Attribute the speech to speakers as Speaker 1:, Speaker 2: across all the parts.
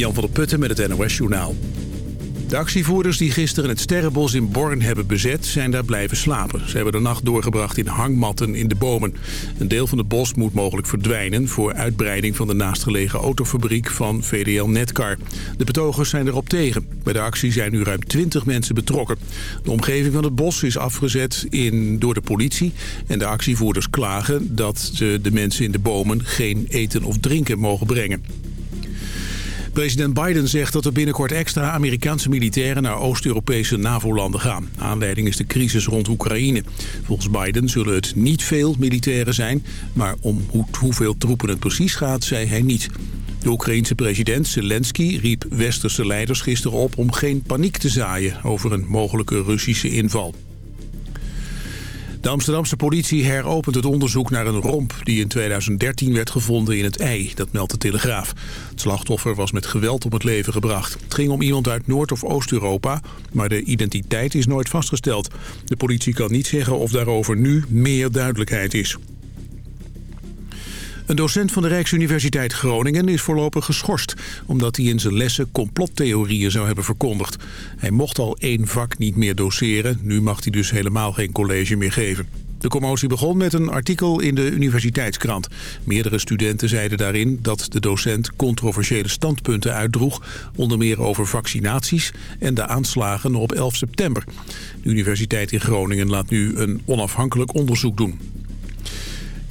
Speaker 1: Jan van der Putten met het NOS Journaal. De actievoerders die gisteren het Sterrenbos in Born hebben bezet... zijn daar blijven slapen. Ze hebben de nacht doorgebracht in hangmatten in de bomen. Een deel van het bos moet mogelijk verdwijnen... voor uitbreiding van de naastgelegen autofabriek van VDL Netcar. De betogers zijn erop tegen. Bij de actie zijn nu ruim 20 mensen betrokken. De omgeving van het bos is afgezet in, door de politie... en de actievoerders klagen dat ze de mensen in de bomen... geen eten of drinken mogen brengen. President Biden zegt dat er binnenkort extra Amerikaanse militairen naar Oost-Europese NAVO-landen gaan. Aanleiding is de crisis rond Oekraïne. Volgens Biden zullen het niet veel militairen zijn, maar om hoeveel troepen het precies gaat, zei hij niet. De Oekraïense president Zelensky riep westerse leiders gisteren op om geen paniek te zaaien over een mogelijke Russische inval. De Amsterdamse politie heropent het onderzoek naar een romp... die in 2013 werd gevonden in het ei, dat meldt de Telegraaf. Het slachtoffer was met geweld om het leven gebracht. Het ging om iemand uit Noord- of Oost-Europa... maar de identiteit is nooit vastgesteld. De politie kan niet zeggen of daarover nu meer duidelijkheid is. Een docent van de Rijksuniversiteit Groningen is voorlopig geschorst... omdat hij in zijn lessen complottheorieën zou hebben verkondigd. Hij mocht al één vak niet meer doseren. Nu mag hij dus helemaal geen college meer geven. De commotie begon met een artikel in de universiteitskrant. Meerdere studenten zeiden daarin dat de docent controversiële standpunten uitdroeg... onder meer over vaccinaties en de aanslagen op 11 september. De Universiteit in Groningen laat nu een onafhankelijk onderzoek doen.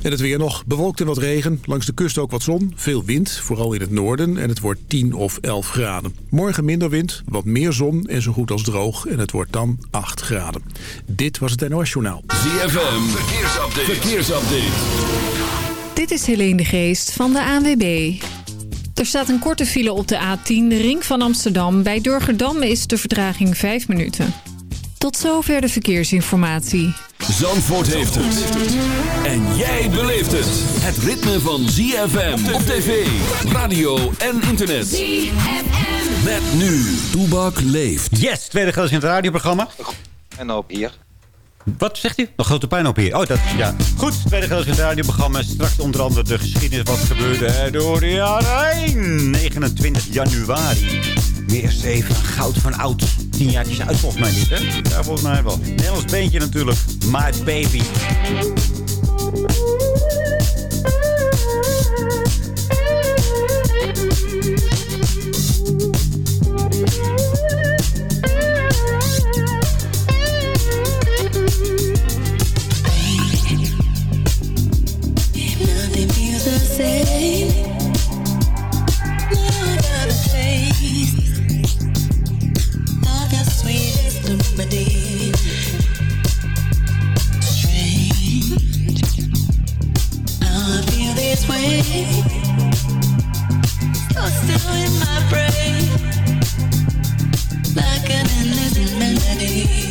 Speaker 1: En het weer nog bewolkt en wat regen. Langs de kust ook wat zon. Veel wind, vooral in het noorden. En het wordt 10 of 11 graden. Morgen minder wind, wat meer zon en zo goed als droog. En het wordt dan 8 graden. Dit was het NOS Journaal.
Speaker 2: ZFM, verkeersupdate. verkeersupdate.
Speaker 3: Dit is Helene de Geest van de ANWB. Er staat een korte file op de A10, de ring van Amsterdam. Bij Durgerdam is de vertraging 5 minuten. Tot zover de verkeersinformatie.
Speaker 2: Zandvoort heeft het. En jij beleeft het. Het ritme van ZFM op tv, radio en internet. ZFM. Met nu, Toebak leeft.
Speaker 4: Yes, tweede gedeelte in het radioprogramma.
Speaker 5: En op hier.
Speaker 4: Wat zegt u? Nog grote op hier. Oh, dat ja. Goed, tweede gedeelte in het radioprogramma. Straks onder andere de geschiedenis wat gebeurde door de jaren 29 januari. Meer zeven, goud van oud. Tien jaartjes uit volgens mij niet, hè? Ja, volgens mij wel. Nederlands beentje natuurlijk. My Baby. many.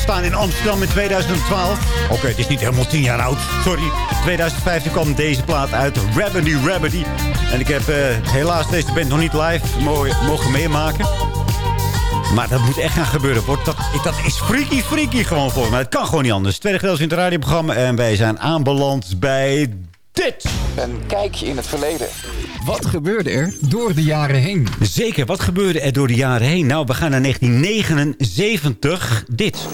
Speaker 4: Ontstaan in Amsterdam in 2012. Oké, het is niet helemaal 10 jaar oud. Sorry. 2015 kwam deze plaat uit. Rabbidy Rabbidy. En ik heb uh, helaas deze band nog niet live mogen meemaken. Maar dat moet echt gaan gebeuren. Wordt dat, dat is freaky freaky gewoon voor me. Het kan gewoon niet anders. Tweede gedeelte in het radioprogramma. En wij zijn aanbeland bij dit.
Speaker 5: Een kijkje in het verleden.
Speaker 6: Wat gebeurde er door de jaren heen?
Speaker 4: Zeker, wat gebeurde er door de jaren heen? Nou, we gaan naar 1979. Dit.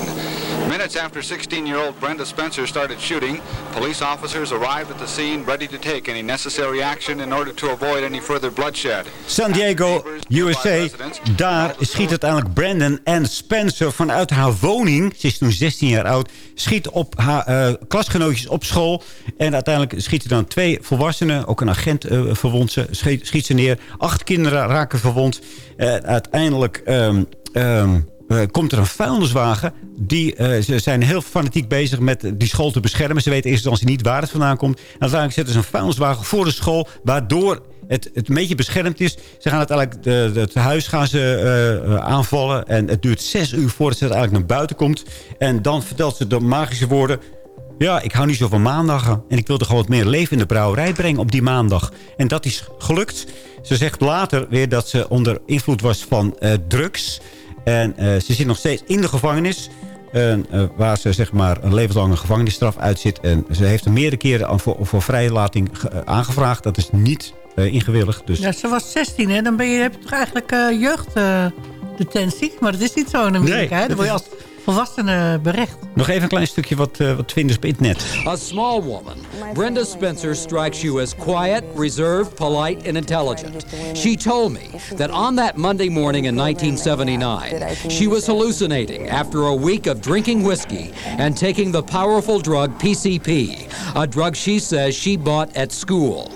Speaker 7: Minutes after 16-year-old Brenda Spencer started shooting, police officers arrived at the scene ready to take any necessary action in order to avoid any further bloodshed.
Speaker 4: San Diego, USA. Daar schiet uiteindelijk Brandon en Spencer vanuit haar woning. Ze is toen 16 jaar oud. Schiet op haar uh, klasgenootjes op school. En uiteindelijk schiet ze dan twee volwassenen. Ook een agent uh, verwond ze. Schiet, schiet, ze neer. Acht kinderen raken verwond. Uh, uiteindelijk... Um, um, uh, komt er een vuilniswagen. Die, uh, ze zijn heel fanatiek bezig met die school te beschermen. Ze weten eerst instantie niet waar het vandaan komt. En uiteindelijk zetten ze een vuilniswagen voor de school... waardoor het, het een beetje beschermd is. Ze gaan uiteindelijk de, de, het huis gaan ze, uh, aanvallen. En het duurt zes uur voordat ze uiteindelijk naar buiten komt. En dan vertelt ze de magische woorden... Ja, ik hou niet zo van maandagen. En ik wilde gewoon wat meer leven in de brouwerij brengen op die maandag. En dat is gelukt. Ze zegt later weer dat ze onder invloed was van drugs... En uh, ze zit nog steeds in de gevangenis. Uh, waar ze zeg maar een levenslange gevangenisstraf uitzit. En ze heeft er meerdere keren voor, voor vrijlating aangevraagd. Dat is niet uh, ingewilligd. Dus.
Speaker 8: Ja, ze was 16 hè. Dan ben je, heb je toch eigenlijk jeugddetentie. maar dat is niet zo in Amerika. Nee, hè? Dan word je als volwassenen berecht.
Speaker 4: Nog even een klein stukje wat, uh, wat vinden op internet.
Speaker 9: A small woman, Brenda Spencer strikes you as quiet, reserved, polite and intelligent. She told me that on that Monday morning in 1979, she was hallucinating after a week of drinking whiskey and taking the powerful drug PCP, a drug she says she bought at school.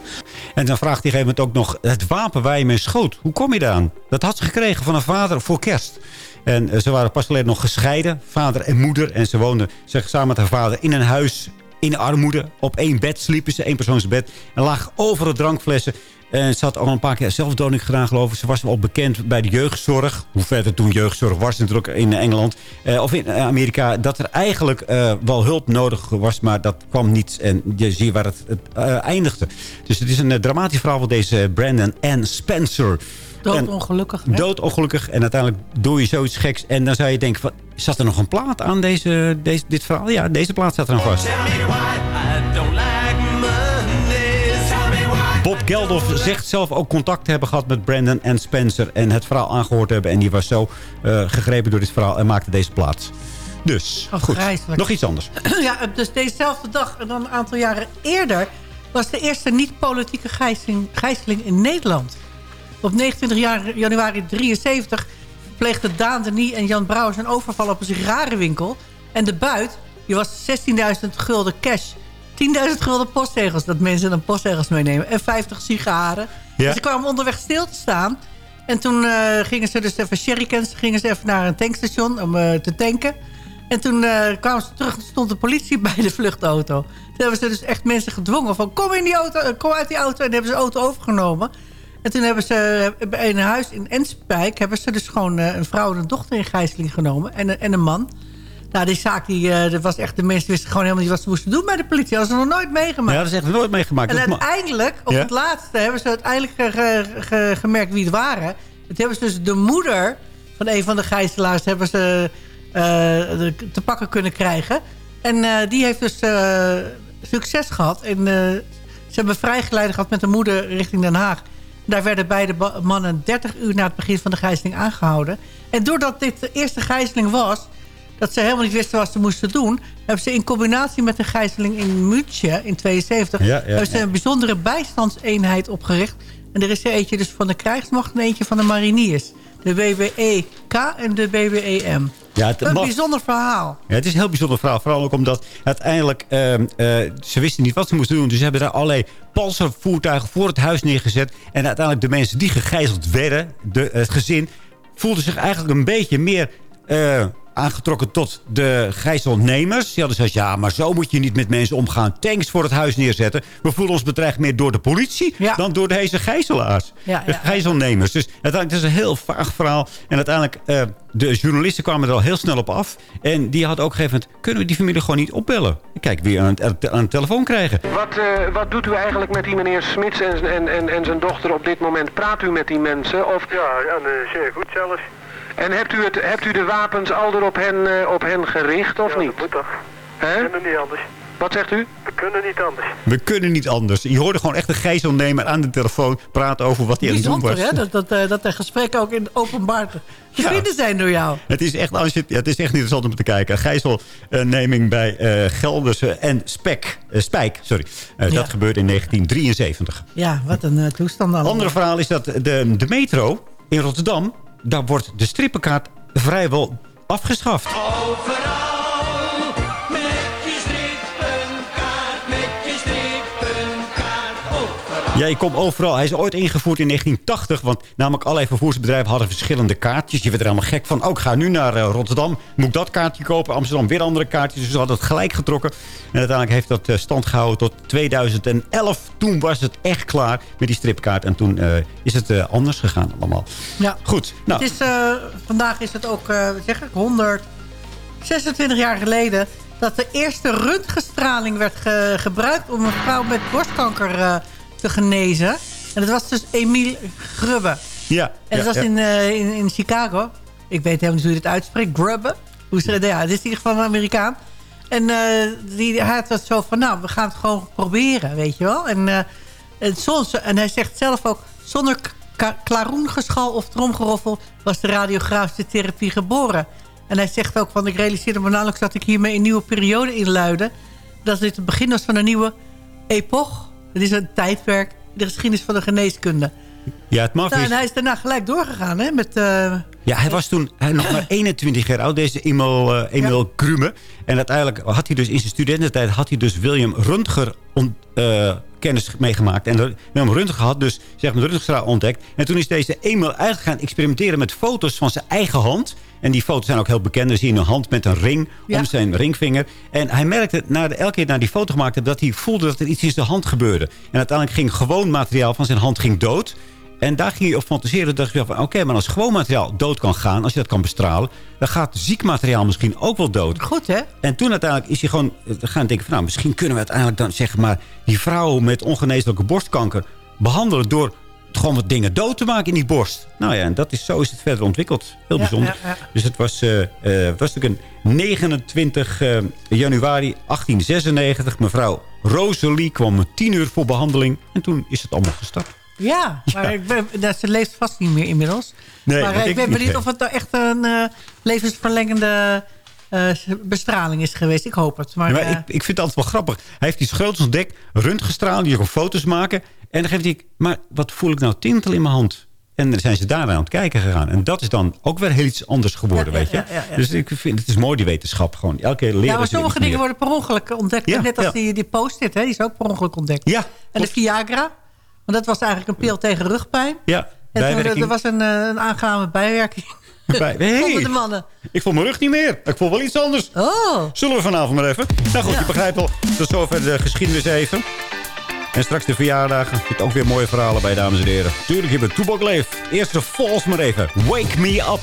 Speaker 4: En dan vraagt hij op een moment ook nog het wapen waar je mee schoot. Hoe kom je daaraan? Dat had ze gekregen van een vader voor kerst. En eh, ze waren pas geleden nog gescheiden, vader en moeder. En ze woonden zeg, samen met haar vader in een huis in armoede. Op één bed sliepen ze, één persoonsbed. En lag overal drankflessen. En ze had al een paar keer zelfdoding gedaan, geloof ik. Ze was wel bekend bij de jeugdzorg. Hoe verder toen jeugdzorg was natuurlijk in Engeland. Eh, of in Amerika. Dat er eigenlijk uh, wel hulp nodig was. Maar dat kwam niet. En je ziet waar het, het uh, eindigde. Dus het is een dramatisch verhaal van deze Brandon Ann Spencer.
Speaker 8: Doodongelukkig.
Speaker 4: Doodongelukkig. En uiteindelijk doe je zoiets geks. En dan zou je denken, van, zat er nog een plaat aan deze, deze, dit verhaal? Ja, deze plaat zat er nog vast. Bob Geldof zegt zelf ook contact te hebben gehad met Brandon en Spencer. En het verhaal aangehoord hebben. En die was zo uh, gegrepen door dit verhaal en maakte deze plaat. Dus,
Speaker 8: oh,
Speaker 4: goed. Nog iets anders.
Speaker 8: ja, dus dezezelfde dag en dan een aantal jaren eerder... was de eerste niet-politieke gijzeling, gijzeling in Nederland. Op 29 januari 73 pleegden Daan Denis en Jan Brouwers een overval op een sigarenwinkel. En de buit die was 16.000 gulden cash. 10.000 gulden postzegels, dat mensen dan postzegels meenemen. En 50 sigaren. Ja. ze kwamen onderweg stil te staan. En toen uh, gingen ze dus even sherrycans, gingen ze even naar een tankstation om uh, te tanken. En toen uh, kwamen ze terug en stond de politie bij de vluchtauto. Toen hebben ze dus echt mensen gedwongen van kom, in die auto, kom uit die auto. En hebben ze de auto overgenomen. En toen hebben ze bij een huis in Enspijk... hebben ze dus gewoon eh, een vrouw en een dochter in gijzeling genomen. En, en een man. Nou, die zaak, die, uh, dat was echt... De mensen wisten gewoon helemaal niet wat ze moesten doen bij de politie. Dat hadden ze nog nooit meegemaakt.
Speaker 4: Ja, dat is echt nooit meegemaakt.
Speaker 8: En uiteindelijk, op het laatste... hebben ze uiteindelijk gemerkt wie het waren. Het hebben ze dus de moeder van een van de gijzelaars... hebben ze uh, te pakken kunnen krijgen. En die heeft dus succes gehad. En ze hebben vrijgeleide gehad met de moeder richting Den Haag. Daar werden beide mannen 30 uur na het begin van de gijzeling aangehouden. En doordat dit de eerste gijzeling was... dat ze helemaal niet wisten wat ze moesten doen... hebben ze in combinatie met de gijzeling in München in 72... hebben ze een bijzondere bijstandseenheid opgericht. En er is er eentje dus van de krijgsmacht en eentje van de mariniers. De WWEK en de WWEM. Ja, het een bijzonder verhaal.
Speaker 4: Ja, het is een heel bijzonder verhaal. Vooral ook omdat uiteindelijk... Uh, ze wisten niet wat ze moesten doen. Dus ze hebben daar allerlei panzervoertuigen voor het huis neergezet. En uiteindelijk de mensen die gegijzeld werden... De, het gezin voelden zich eigenlijk een beetje meer... Uh, aangetrokken tot de gijzelnemers. Die hadden gezegd, ja, maar zo moet je niet met mensen omgaan. Tanks voor het huis neerzetten. We voelen ons bedreigd meer door de politie... dan door deze gijzelaars.
Speaker 8: Ja,
Speaker 4: de
Speaker 8: ja.
Speaker 4: gijzelnemers. Dus uiteindelijk het is een heel vaag verhaal. En uiteindelijk, eh, de journalisten kwamen er al heel snel op af. En die hadden ook gegeven moment... kunnen we die familie gewoon niet opbellen? Kijk, weer aan, het- aan de telefoon krijgen.
Speaker 10: Wat, eh, wat doet u eigenlijk met die meneer Smits en, en, en, en zijn dochter op dit moment? Praat u met die mensen? Of...
Speaker 11: Ja, uh, zeer goed zelfs.
Speaker 10: En hebt u, het, hebt u de wapens al op hen, eh, op hen gericht of
Speaker 11: ja,
Speaker 10: niet?
Speaker 11: dat moet toch.
Speaker 10: Hè?
Speaker 11: We kunnen niet anders.
Speaker 10: Wat zegt u?
Speaker 11: We kunnen niet anders.
Speaker 4: We kunnen niet anders. Je hoorde gewoon echt een gijzelnemer aan de telefoon praten over wat hij aan het doen was.
Speaker 8: Bijzonder, hè? Dat, dat, eh, dat er gesprekken ook in het openbaar te vinden zijn door jou.
Speaker 4: Het is echt, als je, ja, het is echt interessant om te kijken. Gijzelneming bij eh Gelderse en Spek, eh, Spijk. Sorry. Eh,
Speaker 8: Ja.
Speaker 4: Dat gebeurde in 1973.
Speaker 8: Ja, wat een eh, toestand dan.
Speaker 4: Andere verhaal is dat de, de metro in Rotterdam... daar wordt de strippenkaart vrijwel afgeschaft. Ja, je komt overal. Hij is ooit ingevoerd in 1980. Want namelijk allerlei vervoersbedrijven hadden verschillende kaartjes. Je werd er helemaal gek van. Ook ga nu naar eh, Rotterdam. Moet ik dat kaartje kopen? Amsterdam weer andere kaartjes. Dus ze hadden het gelijk getrokken. En uiteindelijk heeft dat eh, stand gehouden tot 2011. Toen was het echt klaar met die stripkaart. En toen eh, is het anders gegaan allemaal.
Speaker 8: Ja.
Speaker 4: Goed. Nou,
Speaker 8: Het is, vandaag is het ook, zeg ik, 126 jaar geleden... dat de eerste röntgenstraling werd ge- gebruikt... om een vrouw met borstkanker te genezen. En dat was dus Emile Grubbe.
Speaker 4: ja.
Speaker 8: En dat
Speaker 4: ja,
Speaker 8: was
Speaker 4: ja.
Speaker 8: in, eh, in, in Chicago. Ik weet helemaal niet hoe je dit uitspreekt. Grubbe. Hoe ze, ja, dit is in ieder geval een Amerikaan. En eh, die, hij had dat zo van, nou, we gaan het gewoon proberen, weet je wel. En, eh, en, soms, en hij zegt zelf ook, zonder klaroengeschal of tromgeroffel... was de radiografische therapie geboren. En hij zegt ook van, ik realiseerde me nauwelijks dat ik hiermee een nieuwe periode inluidde. Dat dit het begin was van een nieuwe epoch. Het is een tijdperk, de geschiedenis van de geneeskunde.
Speaker 4: ja, het mag
Speaker 8: Nou, en hij is daarna gelijk doorgegaan, hè, met... eh,
Speaker 4: Ja, hij was toen hij nog maar 21 jaar oud, deze Emil, eh Emil Krume. En uiteindelijk had hij dus in zijn studententijd had hij dus William Röntger eh, kennis meegemaakt. En William Röntgen had dus zeg maar, de Röntgenstraal ontdekt. En toen is deze Emil eigenlijk gaan experimenteren met foto's van zijn eigen hand. En die foto's zijn ook heel bekend. Dan zie je een hand met een ring
Speaker 8: Ja.
Speaker 4: om zijn ringvinger. En hij merkte na de, elke keer na die foto gemaakt heeft... dat hij voelde dat er iets in zijn hand gebeurde. En uiteindelijk ging gewoon materiaal van zijn hand ging dood. En daar ging je op fantaseren. dacht je van, oké, maar als gewoon materiaal dood kan gaan... als je dat kan bestralen... dan gaat ziek materiaal misschien ook wel dood.
Speaker 8: goed, hè?
Speaker 4: En toen uiteindelijk is hij gewoon eh, gaan denken van... nou, misschien kunnen we uiteindelijk dan zeg maar... die vrouw met ongeneeslijke borstkanker behandelen... door gewoon wat dingen dood te maken in die borst. Nou ja, en dat is, zo is het verder ontwikkeld. Heel
Speaker 8: Ja,
Speaker 4: bijzonder.
Speaker 8: ja, ja.
Speaker 4: Dus het was, eh, eh, was natuurlijk een 29 eh, januari 1896. Mevrouw Rosalie kwam om 10 uur voor behandeling. En toen is het allemaal gestart.
Speaker 8: Ja, maar ik ben, ze leeft vast niet meer inmiddels.
Speaker 4: Nee,
Speaker 8: maar ik ben benieuwd of het nou echt een levensverlengende bestraling is geweest. Ik hoop het. Maar,
Speaker 4: Ja, maar ik, ik vind het altijd wel grappig. Hij heeft iets groots ontdekt. Die kon foto's maken. En dan geeft hij... Maar wat voel ik nou tintel in mijn hand? En dan zijn ze daarna aan het kijken gegaan. En dat is dan ook weer heel iets anders geworden,
Speaker 8: Ja,
Speaker 4: weet je.
Speaker 8: ja, ja, ja.
Speaker 4: Dus ik vind het is mooi, die wetenschap. Gewoon elke keer leren
Speaker 8: ja, maar sommige dingen
Speaker 4: meer.
Speaker 8: worden per ongeluk ontdekt. Net als die, die post-it, hè, die is ook per ongeluk ontdekt.
Speaker 4: Ja,
Speaker 8: en de. Viagra, want dat was eigenlijk een pil tegen rugpijn.
Speaker 4: Ja,
Speaker 8: En toen,
Speaker 4: bijwerking.
Speaker 8: er was een, eh, een aangename bijwerking.
Speaker 4: Bij- Hey,
Speaker 8: de mannen.
Speaker 4: ik voel mijn rug niet meer. Ik voel wel iets anders.
Speaker 8: Oh.
Speaker 4: Zullen we vanavond maar even? Nou goed, je begrijpt al. Tot zover de geschiedenis even. En straks de verjaardagen. Er zitten ook weer mooie verhalen bij, dames en heren. Tuurlijk hebben we Toebak Leef. Eerst de Falls maar even. Wake me up.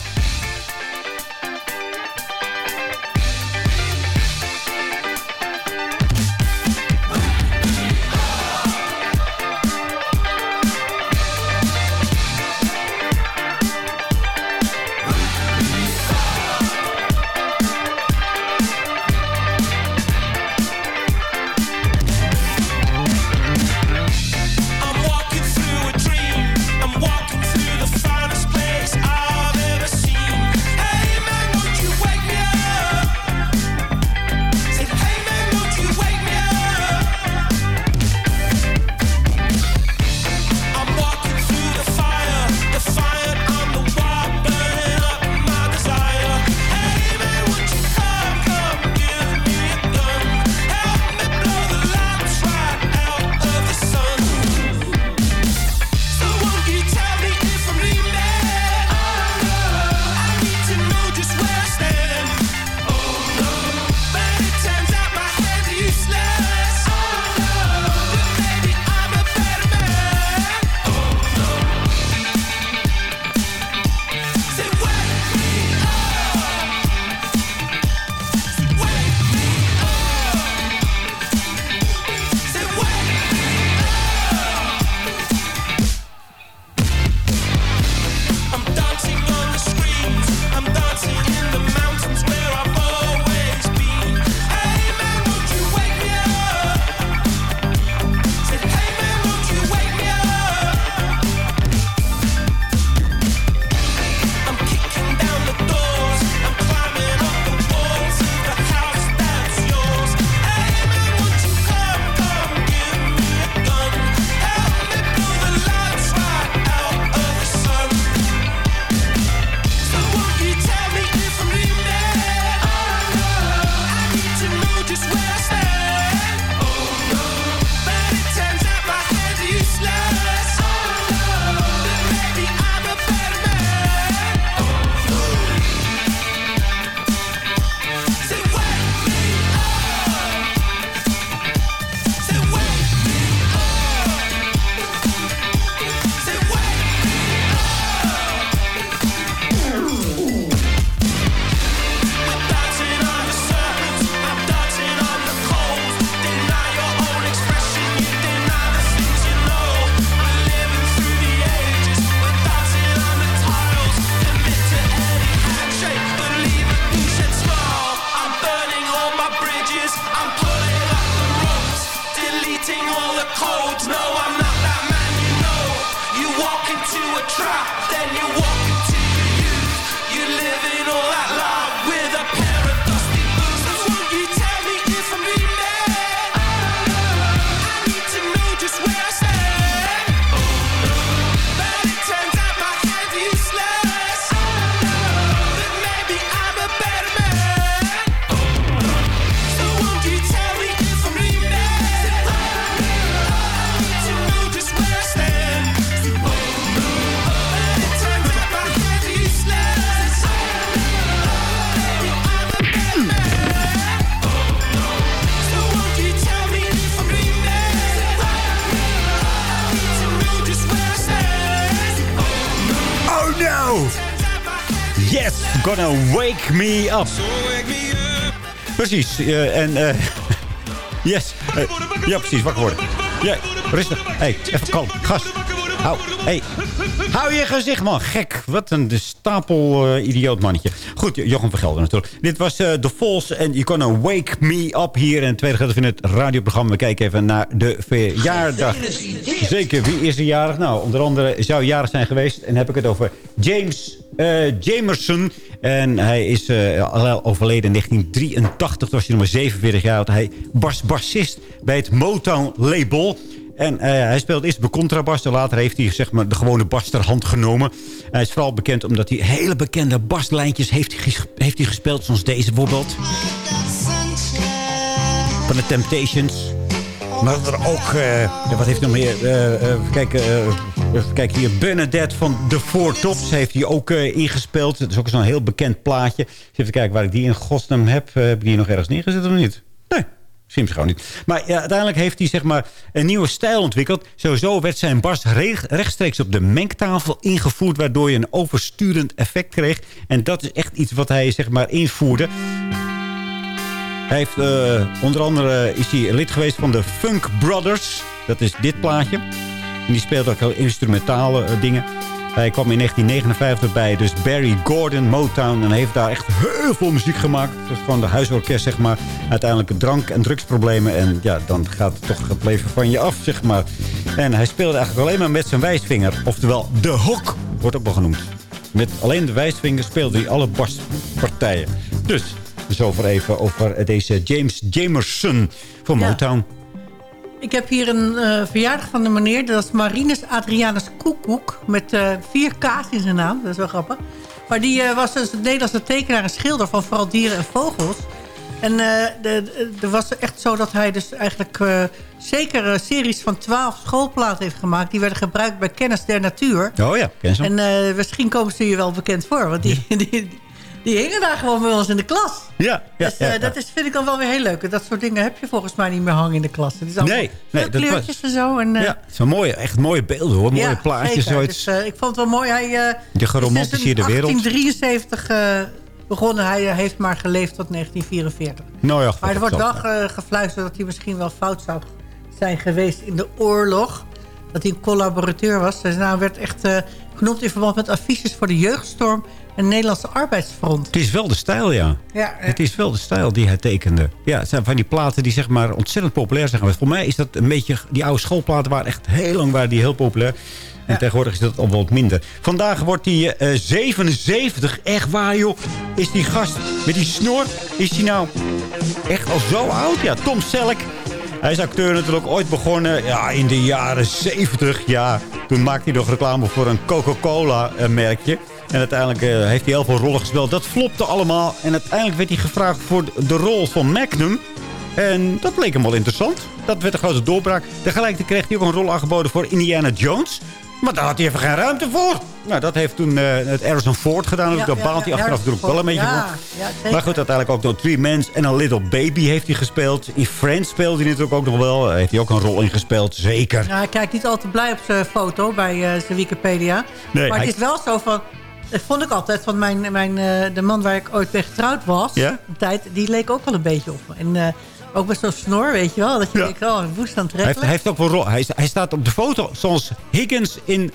Speaker 4: Gonna wake me up. Precies. eh, en eh yes. Eh, ja, precies. Wakker worden. Ja, rustig. hey, even kalm. Gas. Hou. Hey. Hou je gezicht, man. Gek. Wat een stapel eh, idioot mannetje. Goed, Jochem van Gelder natuurlijk. Dit was eh The Falls en You Gonna Wake Me Up hier in het tweede gedeelte van het radioprogramma. We kijken even naar de verjaardag. Zeker, wie is er jarig? Nou, onder andere zou jarig zijn geweest. En heb ik het over James eh, Jamerson. En hij is al overleden in 1983. Toen was hij nog maar 47 jaar oud. Hij was bassist bij het Motown label. En eh, hij speelde eerst de contrabas. Later heeft hij zeg maar, de gewone bas ter hand genomen. Hij is vooral bekend omdat hij hele bekende baslijntjes heeft, heeft hij gespeeld. Zoals deze bijvoorbeeld. Van de Temptations. Maar er ook... eh, wat heeft nog meer? Eh, eh, even kijken, hier. Bernadette van The Four Tops heeft hij ook eh, ingespeeld. Dat is ook zo'n heel bekend plaatje. Even kijken waar ik die in godsnaam heb. Heb ik die nog ergens neergezet of niet? Niet. Maar ja, uiteindelijk heeft hij zeg maar, een nieuwe stijl ontwikkeld. Sowieso werd zijn bas re- rechtstreeks op de mengtafel ingevoerd... waardoor je een oversturend effect kreeg. En dat is echt iets wat hij zeg maar, invoerde. Hij heeft eh, onder andere is hij lid geweest van de Funk Brothers. Dat is dit plaatje. En die speelt ook heel instrumentale eh, dingen. Hij kwam in 1959 bij dus Barry Gordon, Motown. En heeft daar echt heel veel muziek gemaakt. Dat is gewoon de huisorkest, zeg maar. Uiteindelijk drank- en drugsproblemen. En ja, dan gaat toch het leven van je af, zeg maar. En hij speelde eigenlijk alleen maar met zijn wijsvinger. Oftewel, de hook wordt ook wel genoemd. Met alleen de wijsvinger speelde hij alle baspartijen. Dus, zover even over deze James Jamerson van
Speaker 8: Ja. Ik heb hier een eh, verjaardag van de meneer. Dat is Marinus Adrianus Koekoek. Met eh, vier K's in zijn naam. Dat is wel grappig. Maar die eh, was dus een Nederlandse tekenaar en schilder van vooral dieren en vogels. En er was echt zo dat hij dus eigenlijk zeker series van twaalf schoolplaten heeft gemaakt. Die werden gebruikt bij Kennis der Natuur.
Speaker 4: Oh ja, ken ze hem?
Speaker 8: En eh, misschien komen ze je wel bekend voor. Want die, die, die hingen daar gewoon bij ons in de klas.
Speaker 4: Ja, ja,
Speaker 8: dus eh,
Speaker 4: ja,
Speaker 8: dat is, vind ik al wel weer heel leuk. Dat soort dingen heb je volgens mij niet meer hangen in de klas. Het is allemaal
Speaker 4: Nee, nee, was-
Speaker 8: kleurtjes en zo. En, eh,
Speaker 4: Ja, het zijn mooie, echt mooie beelden hoor. Mooie plaatjes.
Speaker 8: zeker.
Speaker 4: Zoiets.
Speaker 8: Dus, eh, ik vond het wel mooi. Hij,
Speaker 4: De geromantiseerde
Speaker 8: is in
Speaker 4: wereld.
Speaker 8: 1873 eh, begonnen. Hij heeft maar geleefd tot 1944.
Speaker 4: nou ja,
Speaker 8: Maar er wordt
Speaker 4: wel
Speaker 8: wel ge- gefluisterd dat hij misschien wel fout zou zijn geweest in de oorlog. Dat hij een collaborateur was. Zijn naam werd echt genoemd in verband met affiches voor de Jeugdstorm en Nederlandse Arbeidsfront.
Speaker 4: Het is wel de stijl, ja.
Speaker 8: Ja, eh,
Speaker 4: Het is wel de stijl die hij tekende. Ja, het zijn van die platen die zeg maar ontzettend populair zijn geweest. Voor mij is dat een beetje... Die oude schoolplaten waren echt heel lang waren die heel populair. En tegenwoordig is dat al wat minder. Vandaag wordt hij eh, 77. Echt waar, joh. Is die gast met die snor... Is hij nou echt al zo oud? Ja, Tom Selleck. Hij is acteur natuurlijk ooit begonnen ja, in de jaren 70. Ja, toen maakte hij nog reclame voor een Coca-Cola-merkje. En uiteindelijk eh, heeft hij heel veel rollen gespeeld. Dat flopte allemaal. En uiteindelijk werd hij gevraagd voor de rol van Magnum. En dat bleek hem wel interessant. Dat werd een grote doorbraak. Tegelijkertijd kreeg hij ook een rol aangeboden voor Indiana Jones. Maar daar had hij even geen ruimte voor. Nou, dat heeft toen eh, het Harrison Ford gedaan.
Speaker 8: Ja,
Speaker 4: daar
Speaker 8: ja,
Speaker 4: baalt hij
Speaker 8: ja,
Speaker 4: achteraf natuurlijk wel een beetje
Speaker 8: zeker.
Speaker 4: Maar goed, uiteindelijk ook nog Three Mens en A Little Baby heeft hij gespeeld. In Friends speelde hij natuurlijk ook nog wel. Heeft hij ook een rol in gespeeld, zeker.
Speaker 8: Ja, hij kijkt niet al te blij op zijn foto bij eh, zijn Wikipedia.
Speaker 4: Nee,
Speaker 8: maar
Speaker 4: hij-
Speaker 8: het is wel zo van... Dat vond ik altijd van mijn, mijn, eh, de man waar ik ooit mee getrouwd was.
Speaker 4: Ja?
Speaker 8: Een tijd, die leek ook wel een beetje op me. En eh, ook met zo'n snor, weet je wel. Dat je denkt, oh, woest
Speaker 4: Hij heeft, hij heeft ook wel rol. Hij, hij staat op de foto zoals Higgins in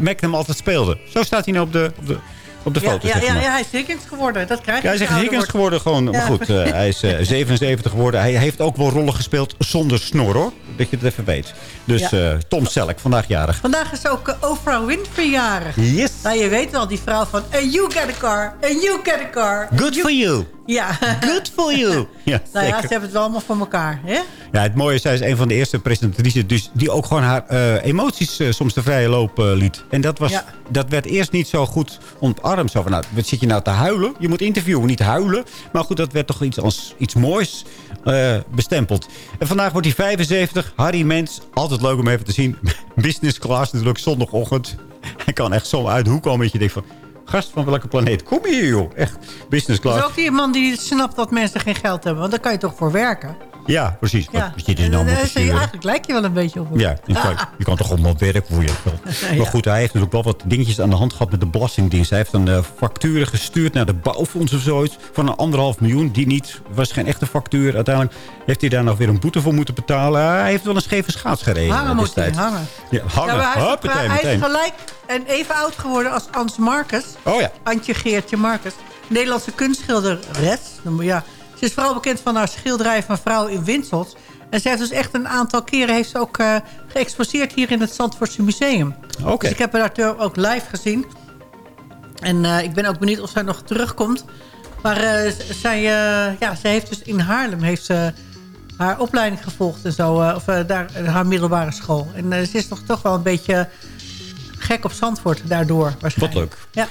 Speaker 4: Magnum altijd speelde. Zo staat hij nou op de, op de, op de foto,
Speaker 8: ja,
Speaker 4: zeg
Speaker 8: ja,
Speaker 4: maar.
Speaker 8: ja, hij is Higgins geworden. Dat krijg
Speaker 4: Ja, hij is Higgins
Speaker 8: ouder
Speaker 4: geworden gewoon. Maar goed, eh, hij is eh, 77 geworden. Hij heeft ook wel rollen gespeeld zonder snor, hoor. Dat je het even weet. Dus eh, Tom Selleck, vandaag jarig.
Speaker 8: Vandaag is ook eh, Oprah Winfrey jarig.
Speaker 4: Yes.
Speaker 8: Nou, je weet wel, die vrouw van... And you get a car, and you get a car.
Speaker 4: Good for you.
Speaker 8: Ja.
Speaker 4: Good for you. Ja,
Speaker 8: nou ja, ze hebben het wel allemaal voor elkaar. Hè?
Speaker 4: Ja, het mooie is, zij is een van de eerste presentatrices... Dus die ook gewoon haar eh, emoties eh, soms de vrije loop eh, liet. En dat, was,
Speaker 8: Ja.
Speaker 4: dat werd eerst niet zo goed. Zo van, nou, wat zit je nou te huilen? Je moet interviewen, niet huilen. Maar goed, dat werd toch iets als iets moois eh, bestempeld. En vandaag wordt hij 75. Harry Mens, altijd leuk om even te zien. Business class natuurlijk, zondagochtend. Hij kan echt zo uit de hoek komen dat je denkt van... Gast, van welke planeet kom je hier, joh? Echt, business class.
Speaker 8: is ook die man die snapt dat mensen geen geld hebben. Want daar kan je toch voor werken.
Speaker 4: Ja, precies.
Speaker 8: Ja.
Speaker 4: Zit je nou
Speaker 8: eh, eigenlijk lijkt je wel een beetje op hem.
Speaker 4: Ja, je kan, je kan toch allemaal werk voor je geld. Maar goed, hij heeft natuurlijk wel wat dingetjes aan de hand gehad met de Belastingdienst. Hij heeft een eh, factuur gestuurd naar de bouwfonds of zoiets. Van een anderhalf miljoen. Die niet, was geen echte factuur. Uiteindelijk heeft hij daar nog weer een boete voor moeten betalen. Hij heeft wel een scheve schaats gereden.
Speaker 8: Hangen
Speaker 4: eh,
Speaker 8: moet hij, hangen.
Speaker 4: Ja, hangen.
Speaker 8: Ja, hij, hij is gelijk en even oud geworden als Ans Marcus.
Speaker 4: Oh ja.
Speaker 8: Antje Geertje Marcus. Nederlandse kunstschilderes. Ja, ze is vooral bekend van haar schilderij van vrouw in Winselt. En ze heeft dus echt een aantal keren heeft ze ook eh, geëxposeerd hier in het Zandvoortse Museum.
Speaker 4: Oké.
Speaker 8: Dus ik heb haar ook live gezien. En eh, ik ben ook benieuwd of zij nog terugkomt. Maar z- zij, ja, zij heeft dus in Haarlem heeft ze haar opleiding gevolgd en zo. of daar, haar middelbare school. En ze is nog toch wel een beetje gek op Zandvoort daardoor
Speaker 4: Wat
Speaker 8: waarschijnlijk.
Speaker 4: leuk.
Speaker 8: Ja.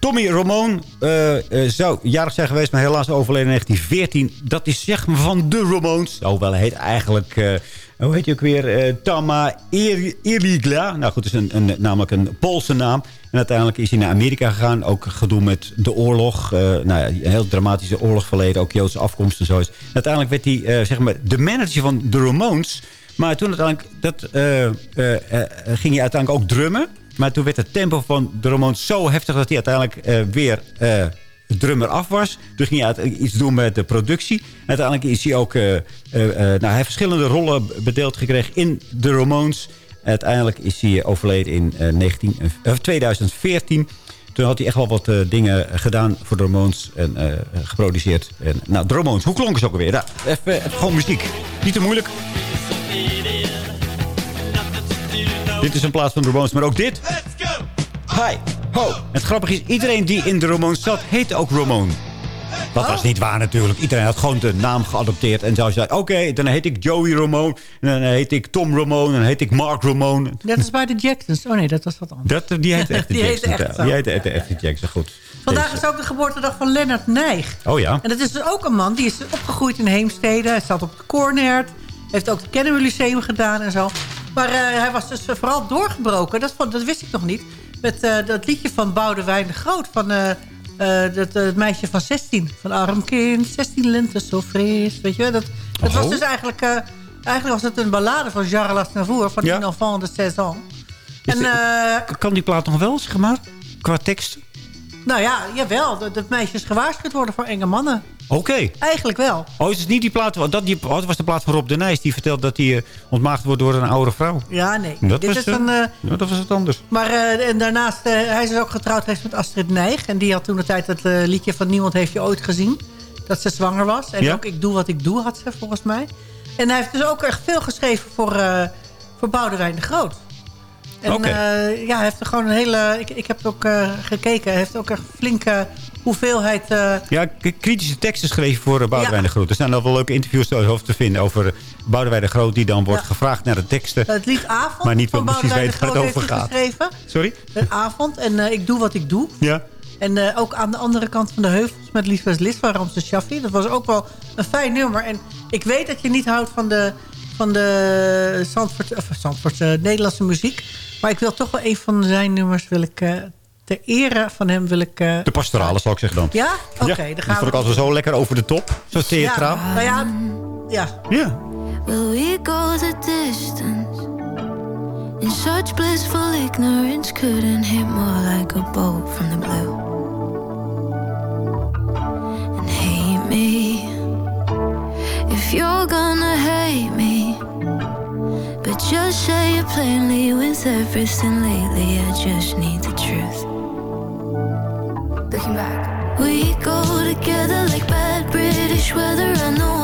Speaker 4: Tommy Ramone eh, zou jarig zijn geweest, maar helaas overleden in 1914. Dat is zeg maar van de Ramones. Hoewel hij heet eigenlijk, eh, hoe heet hij ook weer? eh, Tama Erigla. Nou goed, het is een, een, namelijk een Poolse naam. En uiteindelijk is hij naar Amerika gegaan. Ook gedoe met de oorlog. nou ja, een heel dramatische oorlog verleden. Ook Joodse afkomst en zo. uiteindelijk werd hij zeg maar de manager van de Ramones. Maar toen uiteindelijk dat, ging hij uiteindelijk ook drummen. Maar toen werd het tempo van de zo heftig... dat hij uiteindelijk eh, weer eh, drummer af was. Toen ging hij uiteindelijk iets doen met de productie. Uiteindelijk is hij ook... eh, eh, eh, nou, hij heeft verschillende rollen bedeeld gekregen in de Ramones. Uiteindelijk is hij overleden in eh, 19, eh, 2014... Toen had hij echt wel wat eh, dingen gedaan voor de Ramones en eh, geproduceerd. En, nou, de Ramones, hoe klonken ze ook alweer? Nou, even, even gewoon muziek. Niet te moeilijk. Dit is een plaats van de Ramones, maar ook dit. Hi, ho. Het grappige is, iedereen die in de Ramones zat, heette ook Ramon. Dat was niet waar natuurlijk. Iedereen had gewoon de naam geadopteerd. En zou zeggen, oké, dan heet ik Joey Ramone. En dan heet ik Tom Ramone. En dan heet ik Mark Ramone.
Speaker 8: Net als bij de Jacksons. Oh nee, dat was wat anders.
Speaker 4: Dat, die heet echt de
Speaker 8: Die heette
Speaker 4: Jackson.
Speaker 8: echt.
Speaker 4: Die heette echt de Jackson, goed.
Speaker 8: Vandaag is ook de geboortedag van Lennart Nijg.
Speaker 4: Oh ja.
Speaker 8: En dat is dus ook een man die is opgegroeid in Heemstede. Hij zat op het Cornert. Heeft ook het Kennemer Lyceum gedaan en zo. Maar eh, hij was dus vooral doorgebroken. Dat, dat wist ik nog niet. Met eh, dat liedje van Boudewijn de Groot. Van eh, eh, dat, eh, het meisje van 16. Van arm kind, 16 lente zo fris. Weet je? Dat, dat
Speaker 4: Oh.
Speaker 8: was dus eigenlijk... eh, eigenlijk was het een ballade van Charles Aznavour. Van
Speaker 4: Ja.
Speaker 8: Enfant de 16 ans. En
Speaker 4: de-
Speaker 8: eh,
Speaker 4: Kan die plaat nog wel, zeg maar? Qua tekst?
Speaker 8: nou ja, jawel. Dat, dat meisje is gewaarschuwd worden voor enge mannen.
Speaker 4: Oké.
Speaker 8: Eigenlijk wel.
Speaker 4: Oh, is het niet die plaat... Dat, die, oh, dat was de plaat van Rob de Nijs. Die vertelt dat hij eh, ontmaagd wordt door een oude vrouw.
Speaker 8: Ja, nee.
Speaker 4: Dat
Speaker 8: Dit
Speaker 4: was,
Speaker 8: is een...
Speaker 4: eh,
Speaker 8: eh,
Speaker 4: ja, dat was het anders.
Speaker 8: Maar en daarnaast, hij is ook getrouwd geweest met Astrid Nijg. En die had toen de tijd het liedje van Niemand heeft je ooit gezien. Dat ze zwanger was. En
Speaker 4: Ja?
Speaker 8: ook Ik doe wat ik doe had ze volgens mij. En hij heeft dus ook echt veel geschreven voor, voor Boudewijn de Groot. En
Speaker 4: Oké.
Speaker 8: ja, hij heeft er gewoon een hele... Ik, ik heb ook gekeken. Hij heeft ook echt flinke hoeveelheid... eh,
Speaker 4: Ja, kritische teksten geschreven voor uh, Boudewijn de Groot. Er zijn al wel leuke interviews over te vinden over eh, Boudewijn de Groot... die dan wordt gevraagd naar de teksten.
Speaker 8: het lied Avond
Speaker 4: Maar niet
Speaker 8: van
Speaker 4: precies weet waar
Speaker 8: Groot
Speaker 4: het
Speaker 8: heeft
Speaker 4: over gaat.
Speaker 8: geschreven.
Speaker 4: Sorry?
Speaker 8: Een avond. En eh, Ik doe wat ik doe.
Speaker 4: Ja.
Speaker 8: En eh, ook aan de andere kant van de heuvels met Lisbeth List van Ramses Shaffi. Dat was ook wel een fijn nummer. En ik weet dat je niet houdt van de, van de Zandvoort, of Nederlandse muziek. Maar ik wil toch wel een van zijn nummers wil ik... eh, ter ere van hem wil ik... eh,
Speaker 4: De pastorale, zal ik zeggen dan.
Speaker 8: ja? Oké,
Speaker 4: ja,
Speaker 8: dan gaan
Speaker 4: vond ik
Speaker 8: we...
Speaker 4: altijd zo lekker over de top. Zo theatraal.
Speaker 8: Ja, nou ja, ja.
Speaker 4: Ja.
Speaker 12: Will we go the distance? In such blissful ignorance, couldn't hit more like a bolt from the blue. And hate me if you're gonna hate me. But just say it plainly with everything lately. I just need the truth. Together like bad British weather. I know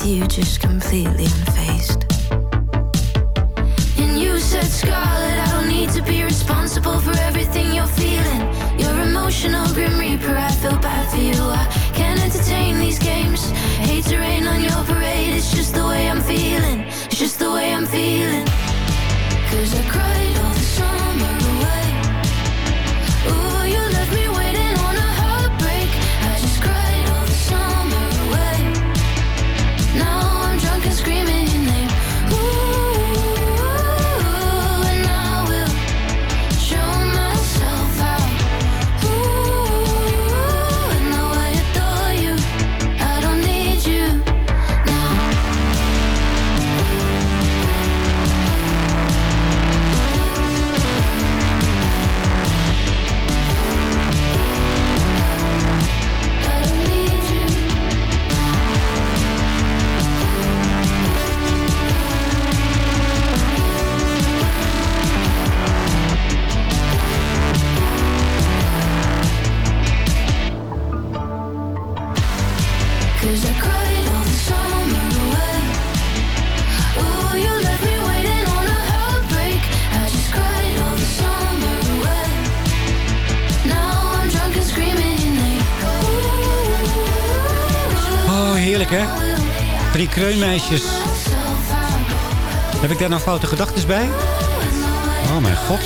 Speaker 12: with you, just completely unfazed.
Speaker 4: Drie kreunmeisjes. Heb ik daar nou foute gedachten bij? Oh mijn god.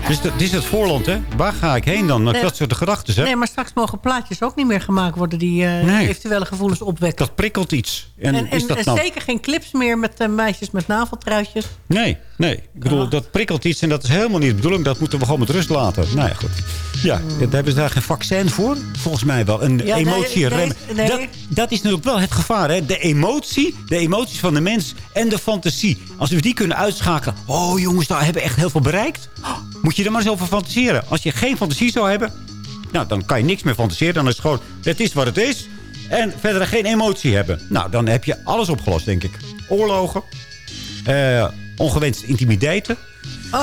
Speaker 4: Dit is, het- dit is het voorland hè? Waar ga ik heen dan?
Speaker 8: Nee.
Speaker 4: dat soort gedachten hè?
Speaker 8: Nee, maar straks mogen plaatjes ook niet meer gemaakt worden... die eh,
Speaker 4: Nee.
Speaker 8: eventuele gevoelens opwekken.
Speaker 4: Dat prikkelt iets. En,
Speaker 8: En, en,
Speaker 4: is dat
Speaker 8: en
Speaker 4: nou...
Speaker 8: zeker geen clips meer met eh, meisjes met naveltruitjes.
Speaker 4: Nee, nee. Ik bedoel, dat prikkelt iets en dat is helemaal niet de bedoeling. Dat moeten we gewoon met rust laten. Nou ja, goed. Ja, daar hebben ze daar geen vaccin voor? Volgens mij wel. Een
Speaker 8: Ja, nee, nee.
Speaker 4: Dat, dat is natuurlijk wel het gevaar, hè? De emotie, de emoties van de mens en de fantasie. Als we die kunnen uitschakelen. Oh jongens, daar hebben we echt heel veel bereikt. Moet je er maar eens over fantaseren. Als je geen fantasie zou hebben, nou, dan kan je niks meer fantaseren. Dan is het gewoon, het is wat het is. En verder geen emotie hebben. Nou, dan heb je alles opgelost, denk ik. Oorlogen. eh, ongewenste intimiteiten.
Speaker 8: Oh,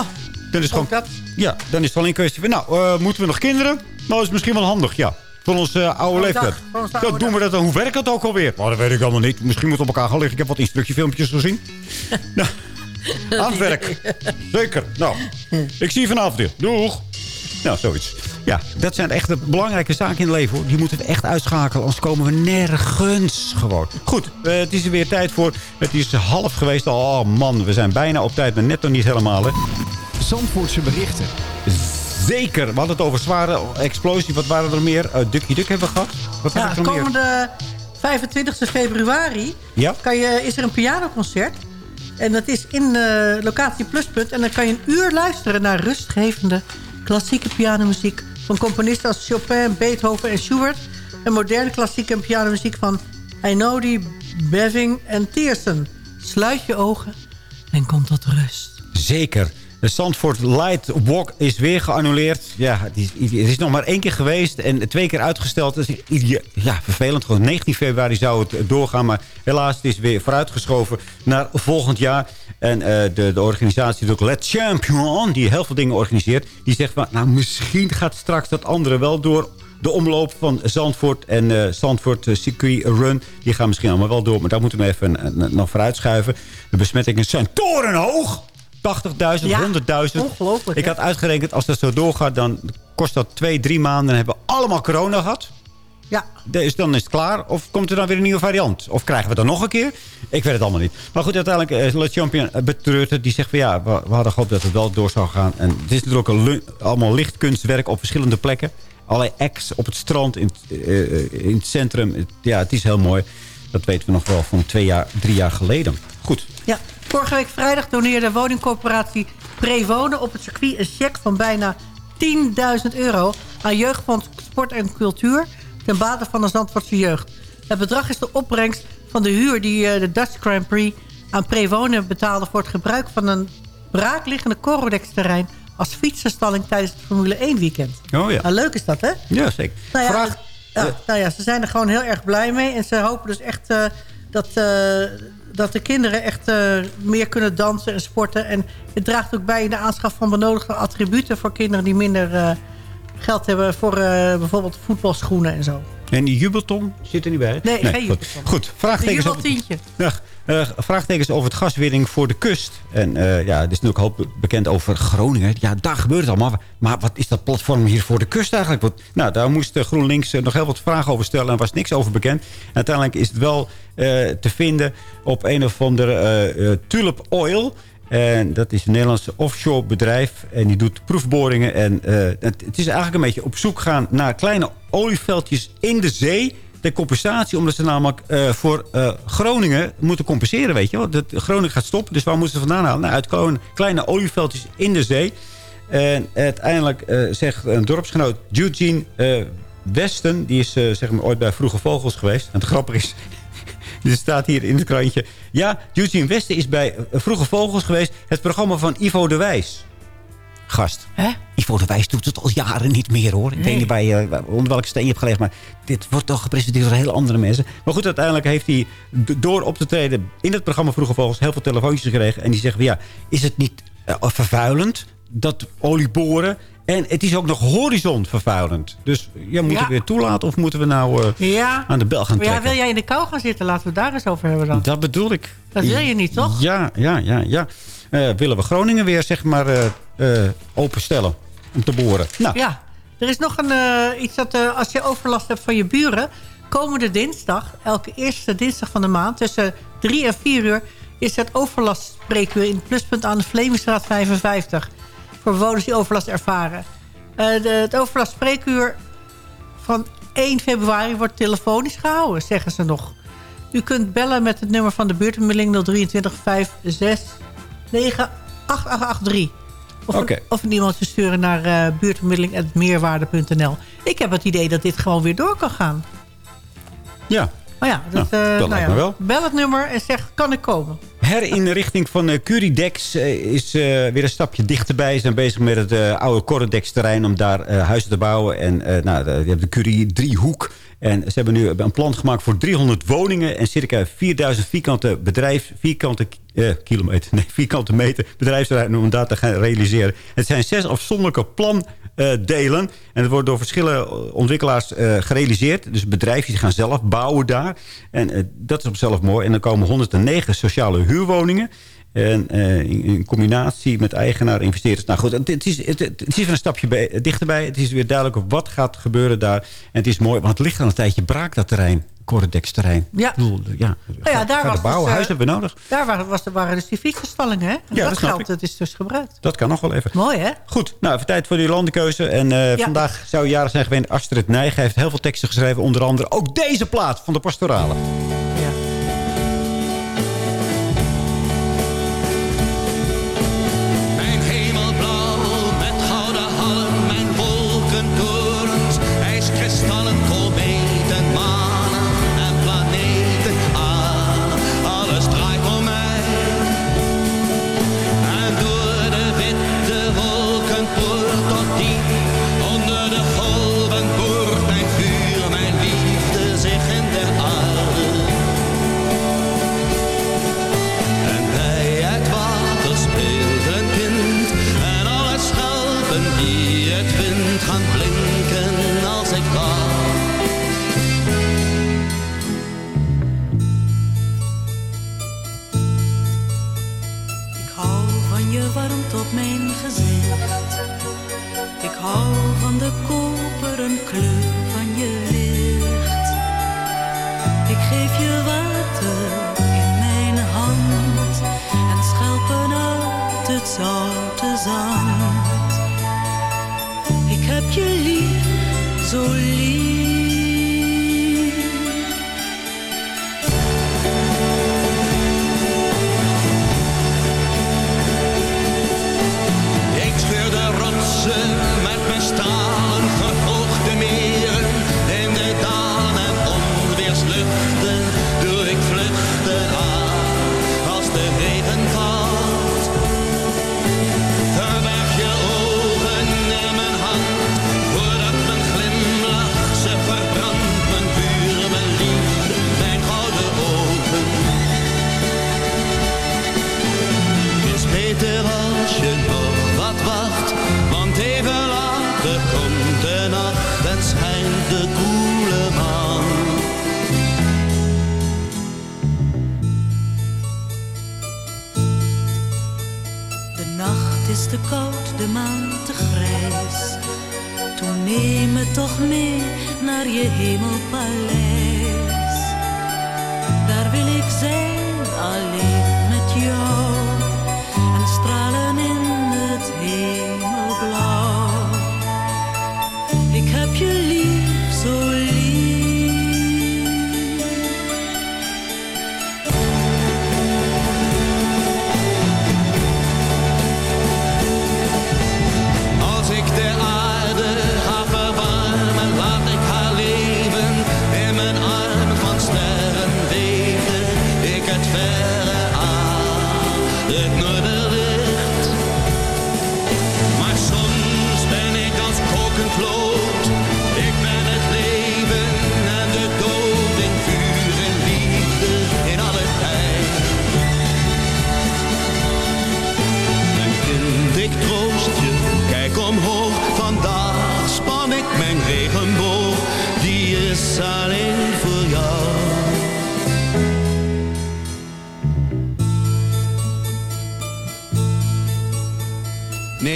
Speaker 4: Dan is gewoon, Ja, dan is het wel een kwestie van... Nou, eh, moeten we nog kinderen? Nou, dat is misschien wel handig, ja. Van onze eh, oude
Speaker 8: dag,
Speaker 4: leeftijd.
Speaker 8: oude
Speaker 4: doen we dat dan? Hoe werkt dat ook alweer? Nou, dat weet ik allemaal niet. Misschien moet het op elkaar gaan liggen. Ik heb wat instructiefilmpjes gezien. nou, aan het werk. Zeker. Nou, ik zie je vanavond weer. Doeg. Nou, zoiets. Ja, dat zijn echt de belangrijke zaken in het leven. Hoor. Die moeten we echt uitschakelen. Anders komen we nergens gewoon. Goed, eh, het is er weer tijd voor. Het is half geweest al. Oh man, we zijn bijna op tijd. Maar net nog niet helemaal. Hè.
Speaker 6: Zandvoortse berichten.
Speaker 4: Zeker. We hadden het over zware explosie. Wat waren er meer? Uh, Ducky Duck hebben we gehad. Wat
Speaker 8: Ja,
Speaker 4: meer?
Speaker 8: komende 25 februari
Speaker 4: Ja?
Speaker 8: kan je, is er een pianoconcert. En dat is in eh, locatie Pluspunt. En dan kan je een uur luisteren naar rustgevende klassieke pianomuziek... van componisten als Chopin, Beethoven en Schubert... en moderne klassieke en pianomuziek van Einaudi, Beving en Tiersen. Sluit je ogen en kom tot rust.
Speaker 4: Zeker. De Zandvoort Light Walk is weer geannuleerd. Ja, het is, nog maar één keer geweest en twee keer uitgesteld. Ja, vervelend. Gewoon 19 februari zou het doorgaan. Maar helaas, het is weer vooruitgeschoven naar volgend jaar. En eh, de, de organisatie, de Let Champion, die heel veel dingen organiseert... die zegt van, nou, misschien gaat straks dat andere wel door de omloop van Zandvoort en eh Zandvoort Circuit Run. Die gaan misschien allemaal wel door. Maar daar moeten we even eh, nog vooruit schuiven. De besmettingen zijn torenhoog. 80.000,
Speaker 8: Ja,
Speaker 4: 100.000.
Speaker 8: ongelooflijk,
Speaker 4: Ik had uitgerekend, als dat zo doorgaat... dan kost dat twee, drie maanden. Dan hebben we allemaal corona gehad.
Speaker 8: Ja.
Speaker 4: Dus dan is het klaar. Of komt er dan weer een nieuwe variant? Of krijgen we dan nog een keer? Ik weet het allemaal niet. Maar goed, uiteindelijk, uh, Le Champion uh, betreurt het. Die zegt van ja, we, we hadden gehoopt dat het wel door zou gaan. En het is natuurlijk een lu- allemaal lichtkunstwerk op verschillende plekken. Allerlei acts op het strand, in, het, eh, in het centrum. Ja, het is heel mooi. Dat weten we nog wel van twee jaar, drie jaar geleden. Goed.
Speaker 8: Ja, vorige week vrijdag doneerde de woningcorporatie Prewonen op het circuit... een cheque van bijna 10.000 euro aan Jeugdfonds Sport en Cultuur... ten bate van de Zandvoortse jeugd. Het bedrag is de opbrengst van de huur die eh, de Dutch Grand Prix aan Prewonen betaalde... voor het gebruik van een braakliggende Corodex-terrein... als fietsenstalling tijdens het Formule 1 weekend.
Speaker 4: Oh ja.
Speaker 8: Nou, leuk is dat, hè?
Speaker 4: Ja, zeker.
Speaker 8: Nou ja,
Speaker 4: Vraag,
Speaker 8: het- ja, nou ja, ze zijn er gewoon heel erg blij mee. En ze hopen dus echt eh, dat, eh, dat de kinderen echt eh, meer kunnen dansen en sporten. En het draagt ook bij in de aanschaf van benodigde attributen... voor kinderen die minder eh, geld hebben voor eh, bijvoorbeeld voetbalschoenen en zo.
Speaker 4: En die jubelton zit er niet bij?
Speaker 8: Nee, geen jubelton.
Speaker 4: Goed, vraagtekens over, eh, vraagtekens over het gaswinning voor de kust. En eh, ja, het is natuurlijk hoop bekend over Groningen. Ja, daar gebeurt het allemaal. Maar wat is dat platform hier voor de kust eigenlijk? Want, nou, daar moest GroenLinks nog heel wat vragen over stellen... en was niks over bekend. En uiteindelijk is het wel te vinden op een of andere eh, eh, Tulip Oil... En dat is een Nederlandse offshore bedrijf. En die doet proefboringen. En eh, het, is eigenlijk een beetje op zoek gaan naar kleine olieveldjes in de zee. Ter compensatie, omdat ze namelijk eh, voor eh, Groningen moeten compenseren, weet je. Want Groningen gaat stoppen, dus waar moeten ze vandaan halen? Nou, uit kleine, olieveldjes in de zee. En uiteindelijk eh, zegt een dorpsgenoot Eugene eh, Westen... die is eh, zeg maar ooit bij Vroege Vogels geweest. En het grappige is, er staat hier in het krantje... Ja, Eugene Westen is bij eh, Vroege Vogels geweest. Het programma van Ivo de Wijs. Gast.
Speaker 8: Hè?
Speaker 4: Ivo de Wijs doet het al jaren niet meer, hoor. Ik
Speaker 8: Nee.
Speaker 4: weet niet bij, eh, onder welke steen je hebt gelegen. Maar dit wordt toch gepresenteerd door hele andere mensen. Maar goed, uiteindelijk heeft hij door op te treden... in het programma Vroege Vogels heel veel telefoontjes gekregen. En die zeggen, ja, is het niet eh, vervuilend, dat olieboren... En het is ook nog horizonvervuilend. Dus ja, moeten
Speaker 8: Ja.
Speaker 4: we weer toelaten of moeten we nou eh,
Speaker 8: Ja.
Speaker 4: aan de bel gaan
Speaker 8: Maar ja,
Speaker 4: trekken?
Speaker 8: wil jij in de kou gaan zitten? Laten we het daar eens over hebben dan.
Speaker 4: Dat bedoel ik.
Speaker 8: Dat wil je niet, toch?
Speaker 4: Ja, ja, ja. ja. Eh, willen we Groningen weer, zeg maar, eh, openstellen om te boren? Nou,
Speaker 8: Ja, er is nog een, iets dat als je overlast hebt van je buren... komende dinsdag, elke eerste dinsdag van de maand... tussen 3 en 4 uur is het overlastspreekuur in het pluspunt aan de Vlemingstraat 55... voor bewoners die overlast ervaren. Eh, de, het overlastspreekuur van 1 februari wordt telefonisch gehouden, zeggen ze nog. U kunt bellen met het nummer van de buurtbemiddeling 023 56 8883. Of,
Speaker 4: Oké.
Speaker 8: een, of een e-mailtje sturen naar eh buurtbemiddeling.meerwaarde.nl. Ik heb het idee dat dit gewoon weer door kan gaan.
Speaker 4: ja.
Speaker 8: Maar ja, dat,
Speaker 4: Nou,
Speaker 8: eh,
Speaker 4: lijkt
Speaker 8: ja,
Speaker 4: wel.
Speaker 8: bel het nummer en zeg, kan ik komen?
Speaker 4: Herinrichting van uh, Curidex eh, is weer een stapje dichterbij. Ze zijn bezig met het oude Coridex-terrein om daar huizen te bouwen. En nou, de- je hebt de Curie-driehoek. En ze hebben nu een plan gemaakt voor 300 woningen... en circa 4000 vierkante bedrijf, vierkante eh, kilometer, nee, vierkante meter bedrijfsterrein om dat te gaan realiseren. Het zijn zes afzonderlijke plandelen. en het wordt door verschillende ontwikkelaars eh, gerealiseerd. Dus bedrijven die gaan zelf bouwen daar. En eh, dat is op zichzelf mooi. En dan komen 109 sociale huurwoningen. En eh, in, in combinatie met eigenaar investeerders. Nou goed, het, het is, het, het is weer een stapje bij- dichterbij. Het is weer duidelijk wat gaat gebeuren daar. En het is mooi, want het ligt al een tijdje braak, dat terrein. Corredex terrein.
Speaker 8: Ja.
Speaker 4: Ik bedoel, ja.
Speaker 8: Nou ja, daar was
Speaker 4: de bouwen,
Speaker 8: dus, eh,
Speaker 4: huis hebben we nodig.
Speaker 8: Daar waren, was, waren dus hè? En
Speaker 4: Ja,
Speaker 8: dat,
Speaker 4: dat snap
Speaker 8: geld
Speaker 4: ik.
Speaker 8: dat is dus gebruikt.
Speaker 4: Dat kan nog wel even.
Speaker 8: Mooi, hè?
Speaker 4: Goed, nou even tijd voor die landenkeuze. En eh,
Speaker 8: Ja.
Speaker 4: vandaag zou jaren zijn geweest Astrid Nijg. Hij heeft heel veel teksten geschreven. Onder andere ook deze plaat van de pastorale.
Speaker 13: Koud, de maan te grijs. Toen neem me toch mee naar je hemelpaleis. Daar wil ik zijn, alleen met jou.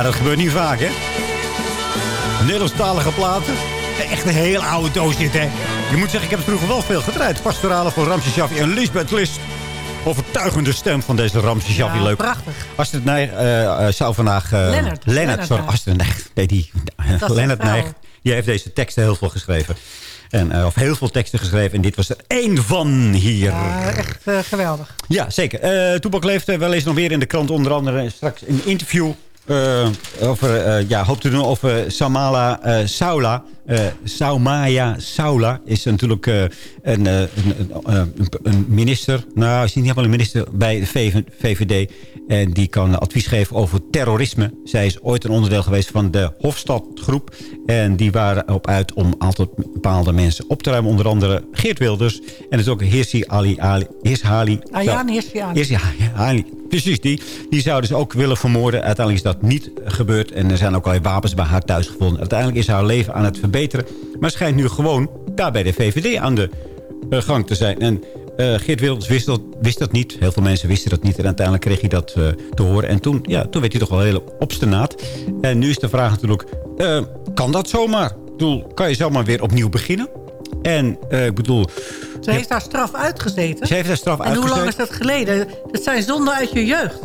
Speaker 4: Ja, dat gebeurt niet vaak, hè? Nederlandstalige platen. Echt een heel oude doos dit, hè? Je moet zeggen, ik heb het vroeger wel veel gedraaid. Pastorale voor Ramses Shaffi en Lisbeth List. Overtuigende stem van deze Ramses Shaffi.
Speaker 8: Ja,
Speaker 4: Leuk.
Speaker 8: prachtig.
Speaker 4: Astrid Nijg eh, eh, zou vandaag... eh,
Speaker 8: Lennart.
Speaker 4: Lennart, sorry.
Speaker 8: Nijg.
Speaker 4: Astrid Nijg. Nee, die... Lennart. Nijg. Die heeft deze teksten heel veel geschreven. En, of heel veel teksten geschreven. En dit was er één van hier.
Speaker 8: Ja, echt geweldig.
Speaker 4: Ja, zeker. Eh Toepak leeft wel eens nog weer in de krant. Onder andere straks een interview. Eh, over, eh, ja, hoop te doen over Samala eh, Saula. Saumaya Saula is natuurlijk een, een, een, minister. Nou, is niet helemaal een minister bij de VV VVD. En die kan advies geven over terrorisme. Zij is ooit een onderdeel geweest van de Hofstadgroep. En die waren op uit om altijd bepaalde mensen op te ruimen. Onder andere Geert Wilders. En het is ook Hirsi Ali, Ali, Hirsi Ali.
Speaker 8: Ayaan Hirsi Ali.
Speaker 4: Hirsi Ali. Precies, die, die zouden ze ook willen vermoorden. Uiteindelijk is dat niet gebeurd. En er zijn ook al wapens bij haar thuis gevonden. Uiteindelijk is haar leven aan het verbeteren. Maar schijnt nu gewoon daar bij de VVD aan de eh, gang te zijn. En eh, Geert Wilders wist dat, wist dat niet. Heel veel mensen wisten dat niet. En uiteindelijk kreeg hij dat eh, te horen. En toen, ja, toen werd hij toch wel heel obstinaat. En nu is de vraag natuurlijk... eh, kan dat zomaar? Ik bedoel, kan je zomaar weer opnieuw beginnen? En ik bedoel...
Speaker 8: Ze heeft haar straf uitgezeten.
Speaker 4: Ze heeft haar straf
Speaker 8: En hoe
Speaker 4: uitgezeten.
Speaker 8: lang is dat geleden? Dat zijn zonden uit je jeugd.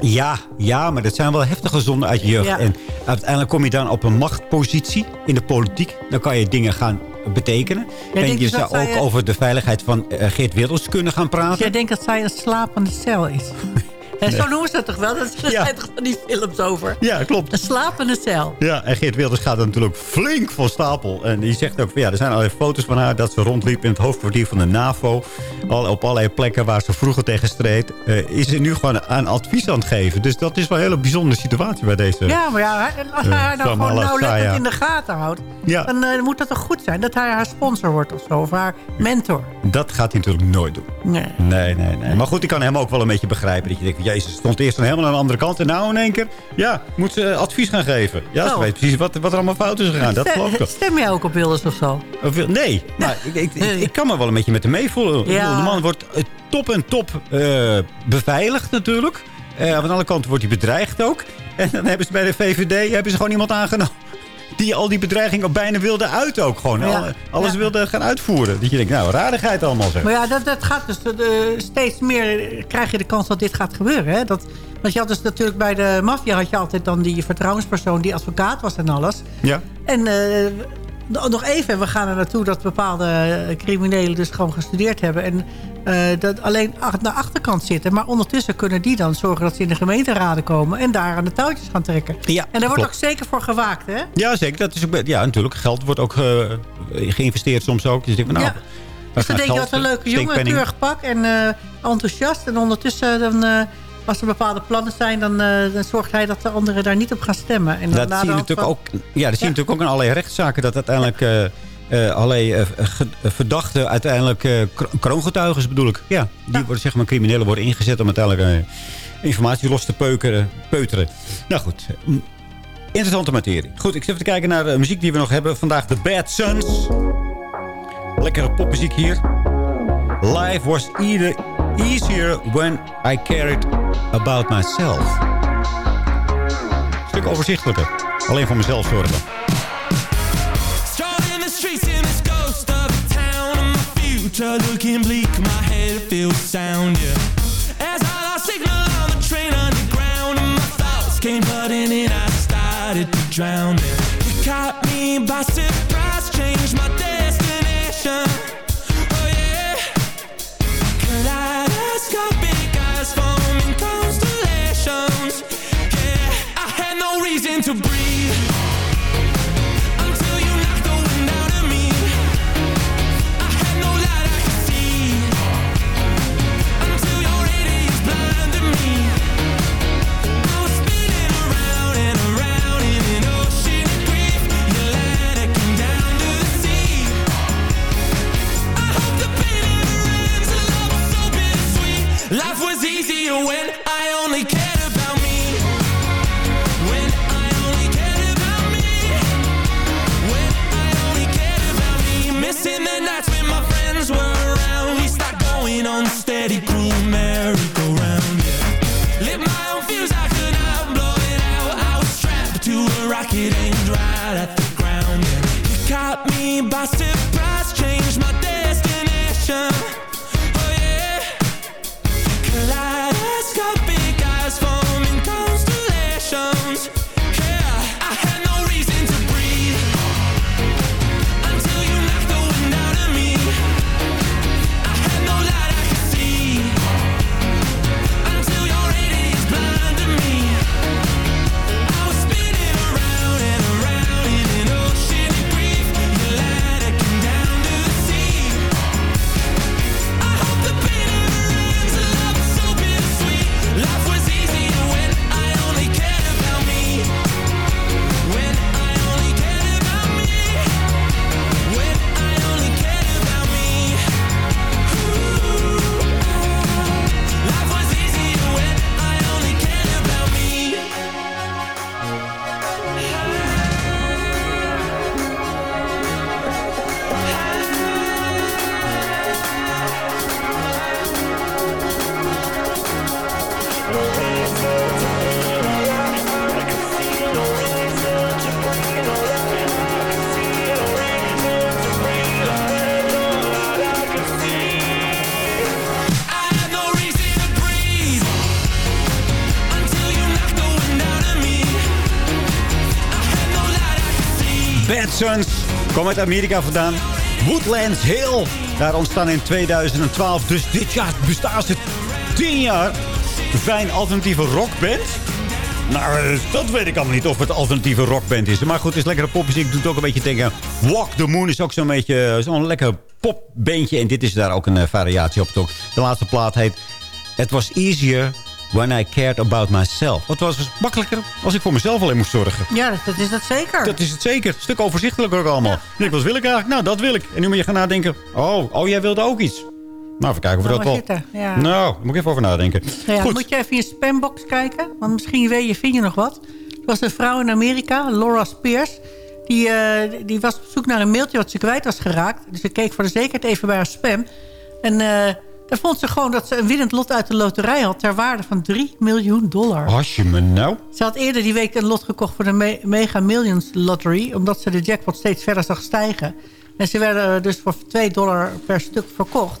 Speaker 4: Ja, ja, maar dat zijn wel heftige zonden uit je jeugd.
Speaker 8: Ja.
Speaker 4: En uiteindelijk kom je dan op een machtpositie in de politiek. Dan kan je dingen gaan betekenen.
Speaker 8: Jij
Speaker 4: en je zou ook
Speaker 8: eh,
Speaker 4: over de veiligheid van eh, Geert Wilders kunnen gaan praten.
Speaker 8: Jij denkt dat zij een slapende cel is. En zo noemen ze het toch wel? Dat er
Speaker 4: Ja.
Speaker 8: zijn toch van die films over.
Speaker 4: Ja, klopt.
Speaker 8: Een slapende cel.
Speaker 4: Ja, en Geert Wilders gaat er natuurlijk flink van stapel. En die zegt ook, ja, er zijn allerlei foto's van haar... dat ze rondliep in het hoofdkwartier van de NAVO. Al, op allerlei plekken waar ze vroeger tegen streed. eh, is ze nu gewoon aan advies aan het geven. Dus dat is wel een hele bijzondere situatie bij deze...
Speaker 8: Ja, maar ja, als hij haar nou gewoon nauwlettend in de gaten houdt...
Speaker 4: Ja.
Speaker 8: dan eh, moet dat toch goed zijn dat hij haar sponsor wordt of zo. Of haar mentor.
Speaker 4: Dat gaat hij natuurlijk nooit doen.
Speaker 8: Nee.
Speaker 4: Nee, nee, nee. Maar goed, ik kan hem ook wel een beetje begrijpen. Dat je denkt, jezus, stond eerst dan helemaal aan de andere kant. En nou in één keer, ja, moet ze advies gaan geven. Ja, ze
Speaker 8: Oh.
Speaker 4: weet precies wat, wat er allemaal fout is gegaan. Dat
Speaker 8: Stem-
Speaker 4: geloof ik wel.
Speaker 8: Stem jij ook op Wilders of zo?
Speaker 4: Nee, nou, ik, ik, ik, ik kan me wel een beetje met hem meevoelen.
Speaker 8: Ja.
Speaker 4: De man wordt eh, top en top eh, beveiligd natuurlijk. Eh, aan de andere kant wordt hij bedreigd ook. En dan hebben ze bij de VVD hebben ze gewoon iemand aangenomen... die al die bedreigingen bijna wilde uit ook gewoon.
Speaker 8: Ja.
Speaker 4: Alles
Speaker 8: Ja.
Speaker 4: wilde gaan uitvoeren. Dat je denkt, nou, raardigheid allemaal zeg.
Speaker 8: Maar ja, dat, dat gaat dus eh, steeds meer... krijg je de kans dat dit gaat gebeuren. Hè? Dat, want je had dus natuurlijk bij de maffia... had je altijd dan die vertrouwenspersoon die advocaat was en alles.
Speaker 4: Ja.
Speaker 8: En eh, nog even, we gaan er naartoe dat bepaalde eh, criminelen dus gewoon gestudeerd hebben. En eh, dat alleen ach- naar de achterkant zitten. Maar ondertussen kunnen die dan zorgen dat ze in de gemeenteraden komen. En daar aan de touwtjes gaan trekken.
Speaker 4: Ja,
Speaker 8: en daar wordt ook zeker voor gewaakt, hè?
Speaker 4: Ja, zeker. Dat is ook, ja, natuurlijk. Geld wordt ook eh, geïnvesteerd soms ook. Dus ik van, nou,
Speaker 8: Ja. Dus dan denk je, wat een leuke jongen, keurig pak en enthousiast. En ondertussen, dan, als er bepaalde plannen zijn... Dan, eh, dan zorgt hij dat de anderen daar niet op gaan stemmen. En dan
Speaker 4: Dat zie je
Speaker 8: de
Speaker 4: natuurlijk ook, ja, dat zie je natuurlijk ook in allerlei rechtszaken. Dat uiteindelijk eh eh, allerlei verdachten uiteindelijk kro- kroongetuigen bedoel ik. Ja, die worden, zeg maar, criminelen worden ingezet om uiteindelijk informatie los te peukeren, peuteren. Nou goed, mm, interessante materie. Goed, ik zit even te kijken naar de muziek die we nog hebben. Vandaag The Bad Sons. Lekkere popmuziek hier. Life was either easier when I cared about myself. Stuk overzichtelijker. Alleen voor mezelf zorgen.
Speaker 14: Looking bleak, my head feels sound, yeah. As I lost signal on the train underground and my thoughts came flooding in, I started to drown. Yeah. You caught me by surprise, changed my destination. To breathe.
Speaker 4: Sons. Kom uit Amerika vandaan. Woodlands Hill. Daar ontstaan in 2012. Dus dit jaar bestaan ze 10 jaar. fijn alternatieve rockband. Nou, eh, dat weet ik allemaal niet of het alternatieve rockband is. Maar goed, het is lekkere popmuziek. Doet ook een beetje denken... Walk the Moon is ook zo'n beetje eh, zo'n lekker popbandje. En dit is daar ook een eh, variatie op. De laatste plaat heet... It was easier when I cared about myself. Het was makkelijker als ik voor mezelf alleen moest zorgen.
Speaker 8: Ja, dat, is dat zeker.
Speaker 4: Dat is het zeker. Een stuk overzichtelijker ook allemaal. Ik wat wil ik eigenlijk? Nou, dat wil ik. En nu moet je gaan nadenken. Oh, oh jij wilde ook iets. Nou, even kijken of we dat wel...
Speaker 8: Ja.
Speaker 4: Nou, daar moet ik even over nadenken.
Speaker 8: Nou ja,
Speaker 4: Goed.
Speaker 8: moet je even in je spambox kijken. Want misschien weet je, vind je nog wat. Er was een vrouw in Amerika, Laura Spears. Die, eh, die was op zoek naar een mailtje wat ze kwijt was geraakt. Dus ze keek voor de zekerheid even bij haar spam. En eh, daar vond ze gewoon dat ze een winnend lot uit de loterij had... ter waarde van 3 miljoen dollar.
Speaker 4: Als je me nou...
Speaker 8: Ze had eerder die week een lot gekocht voor de Me- Mega Millions Lottery... omdat ze de jackpot steeds verder zag stijgen. En ze werden dus voor 2 dollar per stuk verkocht.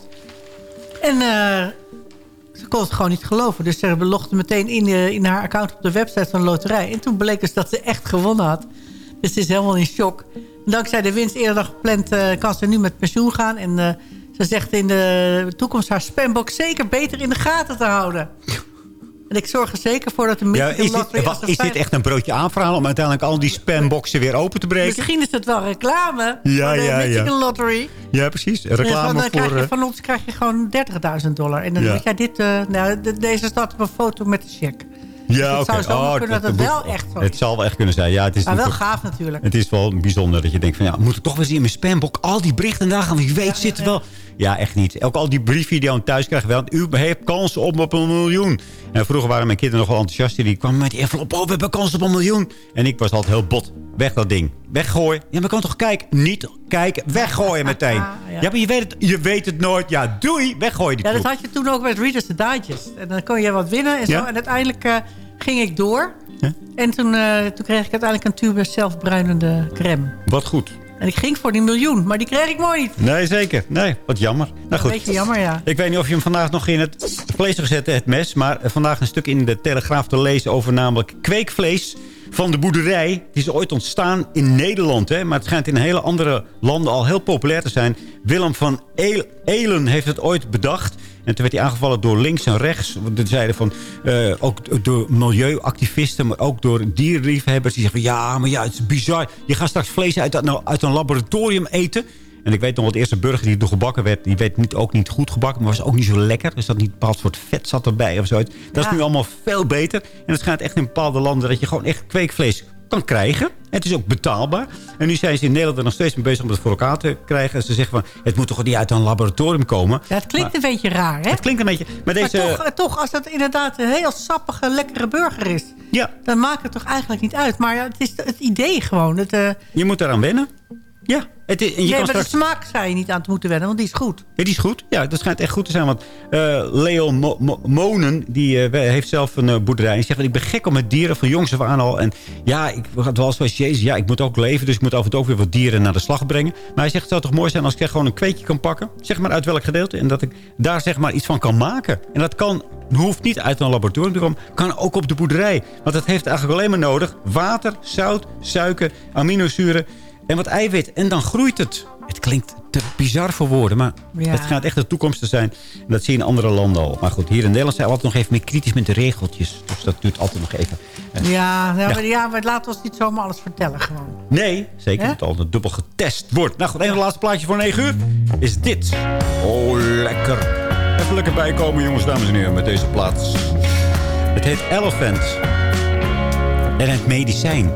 Speaker 8: En eh, ze kon het gewoon niet geloven. Dus ze belogde meteen in, eh, in haar account op de website van de loterij. En toen bleek dus dat ze echt gewonnen had. Dus ze is helemaal in shock. Dankzij de winst eerder dan gepland eh, kan ze nu met pensioen gaan. En ze zegt in de toekomst haar spambox zeker beter in de gaten te houden. En ik zorg er zeker voor dat de
Speaker 4: Ja, is, dit, wat,
Speaker 8: een
Speaker 4: is dit echt een broodje aanverhalen om uiteindelijk al die spamboxen weer open te breken?
Speaker 8: Misschien is het wel reclame
Speaker 4: Ja,
Speaker 8: voor de
Speaker 4: ja, ja.
Speaker 8: Michigan Lottery.
Speaker 4: Ja, precies.
Speaker 8: En
Speaker 4: Reclame
Speaker 8: dan
Speaker 4: voor...
Speaker 8: je,
Speaker 4: eh,
Speaker 8: van ons krijg je gewoon 30.000 dollar. En dan
Speaker 4: Ja.
Speaker 8: moet jij dit... eh, nou, de- deze staat op een foto met de check.
Speaker 4: ja,
Speaker 8: het
Speaker 4: oké.
Speaker 8: zou zomaar
Speaker 4: Oh,
Speaker 8: kunnen dat het wel echt zo
Speaker 4: Het zal wel echt kunnen zijn. Ja, het is
Speaker 8: Maar wel gaaf natuurlijk.
Speaker 4: Het is wel bijzonder dat je denkt van ja, moet ik toch wel eens in mijn spambox al die berichten daar gaan. Wie weet zitten wel. Ja, echt niet. Ook al die briefjes die je aan thuis krijgt. Wel, u heeft kans op, op een miljoen. En vroeger waren mijn kinderen nog wel enthousiast. Die kwamen met die envelop. Oh, we hebben kans op een miljoen. En ik was altijd heel bot. Weg dat ding. Weggooien. Ja, maar kan toch kijken? Niet kijken. Weggooien meteen. Ja,
Speaker 8: ja.
Speaker 4: maar je weet, het, je weet het nooit. Ja, doei. Weggooien die
Speaker 8: Ja, dat had je toen ook met Readers the Digest. En dan kon je wat winnen en zo.
Speaker 4: Ja?
Speaker 8: En uiteindelijk eh, ging ik door. En toen, eh, toen kreeg ik uiteindelijk een tube zelfbruinende crème.
Speaker 4: Wat goed.
Speaker 8: En ik ging voor die miljoen, maar die kreeg ik mooi niet.
Speaker 4: Nee, zeker. Nee, wat jammer. Nou goed.
Speaker 8: Een beetje jammer, ja.
Speaker 4: Ik weet niet of je hem vandaag nog in het vlees hebt gezet, het mes. Maar eh, vandaag een stuk in de Telegraaf te lezen over namelijk kweekvlees van de boerderij. Die is ooit ontstaan in Nederland. Hè? Maar het schijnt in hele andere landen al heel populair te zijn. Willem van El- Elen heeft het ooit bedacht. En toen werd hij aangevallen door links en rechts. Die zeiden van, eh, ook door milieuactivisten, maar ook door dierliefhebbers. Die zeggen ja, maar ja, het is bizar. Je gaat straks vlees uit, nou, uit een laboratorium eten. En ik weet nog wel, de eerste burger die door gebakken werd... die werd niet, ook niet goed gebakken, maar was ook niet zo lekker. Dus dat niet een bepaald soort vet zat erbij of zoiets. Dat
Speaker 8: Ja.
Speaker 4: is nu allemaal veel beter. En het schijnt echt in bepaalde landen... dat je gewoon echt kweekvlees kan krijgen. En het is ook betaalbaar. En nu zijn ze in Nederland er nog steeds mee bezig om het voor elkaar te krijgen. En ze zeggen van, het moet toch niet uit een laboratorium komen.
Speaker 8: Ja, het klinkt een beetje raar, hè?
Speaker 4: Het klinkt een beetje... Maar deze...
Speaker 8: Maar toch, eh, toch, als het inderdaad een heel sappige, lekkere burger is...
Speaker 4: Ja.
Speaker 8: dan maakt het toch eigenlijk niet uit. Maar ja, het is het idee gewoon. Het, eh,
Speaker 4: Je moet eraan wennen. Ja. Het is, en je
Speaker 8: nee,
Speaker 4: kan
Speaker 8: maar
Speaker 4: straks...
Speaker 8: de smaak zou je niet aan te moeten wennen, want die is goed.
Speaker 4: Ja, die is goed. Ja, dat schijnt echt goed te zijn. Want eh, Leo Mo- Mo- Monen, die eh, heeft zelf een eh, boerderij. En zegt, ik ben gek op met dieren van jongs af aan al. En ja, ik had wel zoals Jezus, ja, ik moet ook leven. Dus ik moet af en toe ook weer wat dieren naar de slag brengen. Maar hij zegt, het zou toch mooi zijn als ik gewoon een kweekje kan pakken. Zeg maar uit welk gedeelte. En dat ik daar zeg maar iets van kan maken. En dat kan, hoeft niet uit een laboratorium te komen. Kan ook op de boerderij. Want dat heeft eigenlijk alleen maar nodig. Water, zout, suiker, aminozuren en wat eiwit. En dan groeit het. Het klinkt te bizar voor woorden, maar
Speaker 8: Ja.
Speaker 4: het gaat echt de toekomst te zijn. En dat zie je in andere landen al. Maar goed, hier in Nederland zijn we altijd nog even meer kritisch met de regeltjes. Dus dat duurt altijd nog even. Eh,
Speaker 8: Ja, ja,
Speaker 4: Ja.
Speaker 8: Maar, ja, maar laten we ons niet zomaar alles vertellen gewoon.
Speaker 4: Nee, zeker
Speaker 8: Hè?
Speaker 4: dat het dubbel getest wordt. Nou goed, een van de laatste plaatjes voor 9 uur is dit. Oh, lekker. Even lekker bijkomen, jongens, dames en heren, met deze plaats. Het heet Elephant. En het medicijn.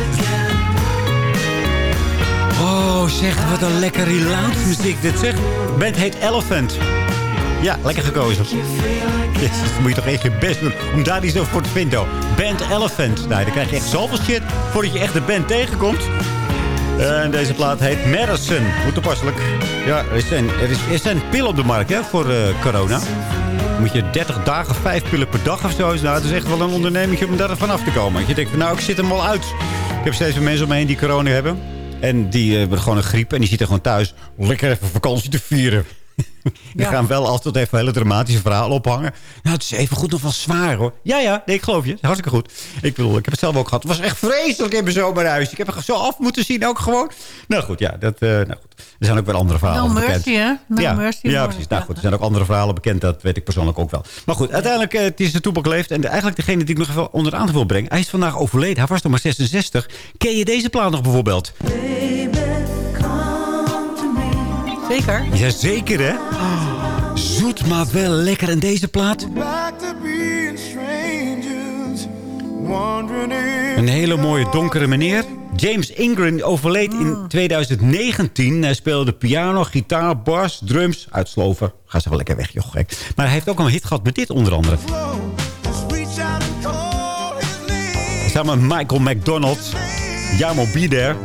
Speaker 4: Oh, zeg, wat een lekker relaxed muziek dit zeg. Band heet Elephant. Ja, lekker gekozen. Jezus, dan moet je toch echt je best doen om daar iets over te vinden. Band Elephant. Nou, dan krijg je echt zoveel shit voordat je echt de band tegenkomt. En deze plaat heet Madison. Hoe toepasselijk. Ja, er zijn, er is, er zijn pillen op de markt hè, voor eh, corona. Moet je 30 dagen, 5 pillen per dag of zo. Nou, het is echt wel een onderneming om daar vanaf te komen. Je denkt, nou, ik zit hem wel uit. Ik heb steeds meer mensen om me heen die corona hebben. En die eh, hebben gewoon een griep. En die zitten gewoon thuis lekker even vakantie te vieren. Die
Speaker 8: Ja.
Speaker 4: gaan wel altijd even hele dramatische verhalen ophangen. Nou, het is even goed nog wel zwaar hoor. Ja, ja, nee, ik geloof je. Hartstikke goed. Ik bedoel, ik heb het zelf ook gehad. Het was echt vreselijk in mijn zomerhuis. Ik heb er zo af moeten zien ook gewoon. Nou goed, ja, dat, eh, nou goed. Er zijn ook wel andere verhalen
Speaker 8: No
Speaker 4: bekend.
Speaker 8: mercy, hè? No
Speaker 4: ja,
Speaker 8: mercy.
Speaker 4: ja,
Speaker 8: hoor.
Speaker 4: precies. Nou goed, er zijn ook andere verhalen bekend. Dat weet ik persoonlijk ook wel. Maar goed, uiteindelijk, eh, het is de toepak leeft. En de- eigenlijk degene die ik nog even onder de aandacht wil brengen. Hij is vandaag overleden. Hij was nog maar 66. Ken je deze plaat nog bijvoorbeeld?
Speaker 8: Zeker.
Speaker 4: Ja, zeker hè? Zoet, maar wel lekker. En deze plaat?
Speaker 14: In
Speaker 4: Een hele mooie donkere meneer. James Ingram overleed in 2019. Hij speelde piano, gitaar, bas, drums. Uit Slover. Ga ze wel lekker weg, joh, gek. Maar hij heeft ook een hit gehad met dit onder andere. Samen met Michael McDonald. Jamo There.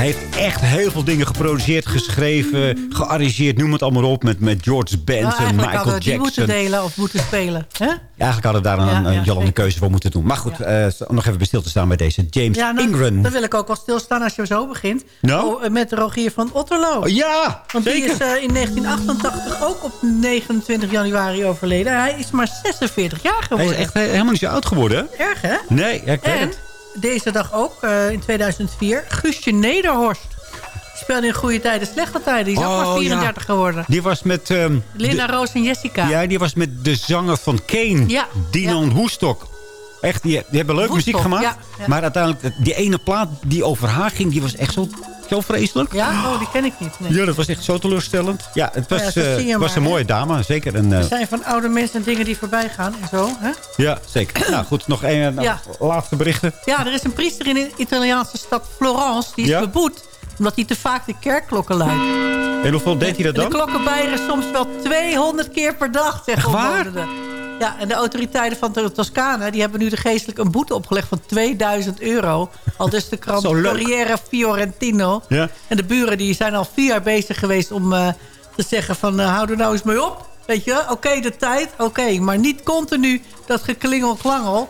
Speaker 4: Hij heeft echt heel veel dingen geproduceerd, geschreven, gearrangeerd. Noem het allemaal op met, met George
Speaker 8: Nou,
Speaker 4: Benson,
Speaker 8: eigenlijk
Speaker 4: Michael
Speaker 8: hadden we die moeten
Speaker 4: Jackson.
Speaker 8: delen of moeten spelen. Hè?
Speaker 4: Ja, eigenlijk hadden we daar een,
Speaker 8: Ja,
Speaker 4: een
Speaker 8: ja,
Speaker 4: keuze voor moeten doen. Maar goed, eh, nog even bij stil te staan bij deze James
Speaker 8: Ja, nou,
Speaker 4: Ingram.
Speaker 8: dan wil ik ook wel stilstaan als je zo begint.
Speaker 4: Nou?
Speaker 8: Oh, eh, met Rogier van Otterlo.
Speaker 4: Oh, ja,
Speaker 8: Want die is eh, in 1988 ook op 29 januari overleden. Hij is maar 46 jaar
Speaker 4: Hij
Speaker 8: geworden.
Speaker 4: is echt he- helemaal niet zo oud geworden. hè?
Speaker 8: erg, hè?
Speaker 4: Nee, ik weet
Speaker 8: En
Speaker 4: het.
Speaker 8: Deze dag ook, eh, in 2004, Guusje Nederhorst. Speelde in goede tijden, slechte tijden. Die is ook
Speaker 4: Oh,
Speaker 8: maar 34 geworden.
Speaker 4: Die was met... ehm,
Speaker 8: Linda,
Speaker 4: de-
Speaker 8: Roos en Jessica.
Speaker 4: ja, die was met de zanger van Kane.
Speaker 8: Ja,
Speaker 4: Dinan Woestok. Echt, die, die hebben leuke muziek gemaakt.
Speaker 8: ja, ja.
Speaker 4: Maar uiteindelijk, die ene plaat die over haar ging... die was echt zo, zo vreselijk.
Speaker 8: Ja? Oh, die ken ik niet. Nee.
Speaker 4: Ja, dat was echt zo teleurstellend. Ja, het was,
Speaker 8: Ja, zo
Speaker 4: eh, was
Speaker 8: maar,
Speaker 4: een mooie dame. Zeker een... eh,
Speaker 8: Er zijn van oude mensen en dingen die voorbij gaan en zo. Hè?
Speaker 4: ja, zeker. nou goed, nog één nou,
Speaker 8: Ja.
Speaker 4: laatste berichten.
Speaker 8: Ja, er is een priester in de Italiaanse stad Florence. Die is beboet omdat hij te vaak de kerkklokken luidt.
Speaker 4: En hoeveel deed hij dat dan?
Speaker 8: de klokken bijeren soms wel 200 keer per dag,
Speaker 4: Echt waar?
Speaker 8: Ja, en de autoriteiten van de Toscane... die hebben nu de geestelijk een boete opgelegd van 2000 euro. Al dus de krant. Corriere Fiorentino.
Speaker 4: Ja.
Speaker 8: En de buren die zijn al vier jaar bezig geweest om eh, te zeggen van... eh, hou er nou eens mee op. Weet je, oké, de tijd, oké. maar niet continu dat geklingel-klangel.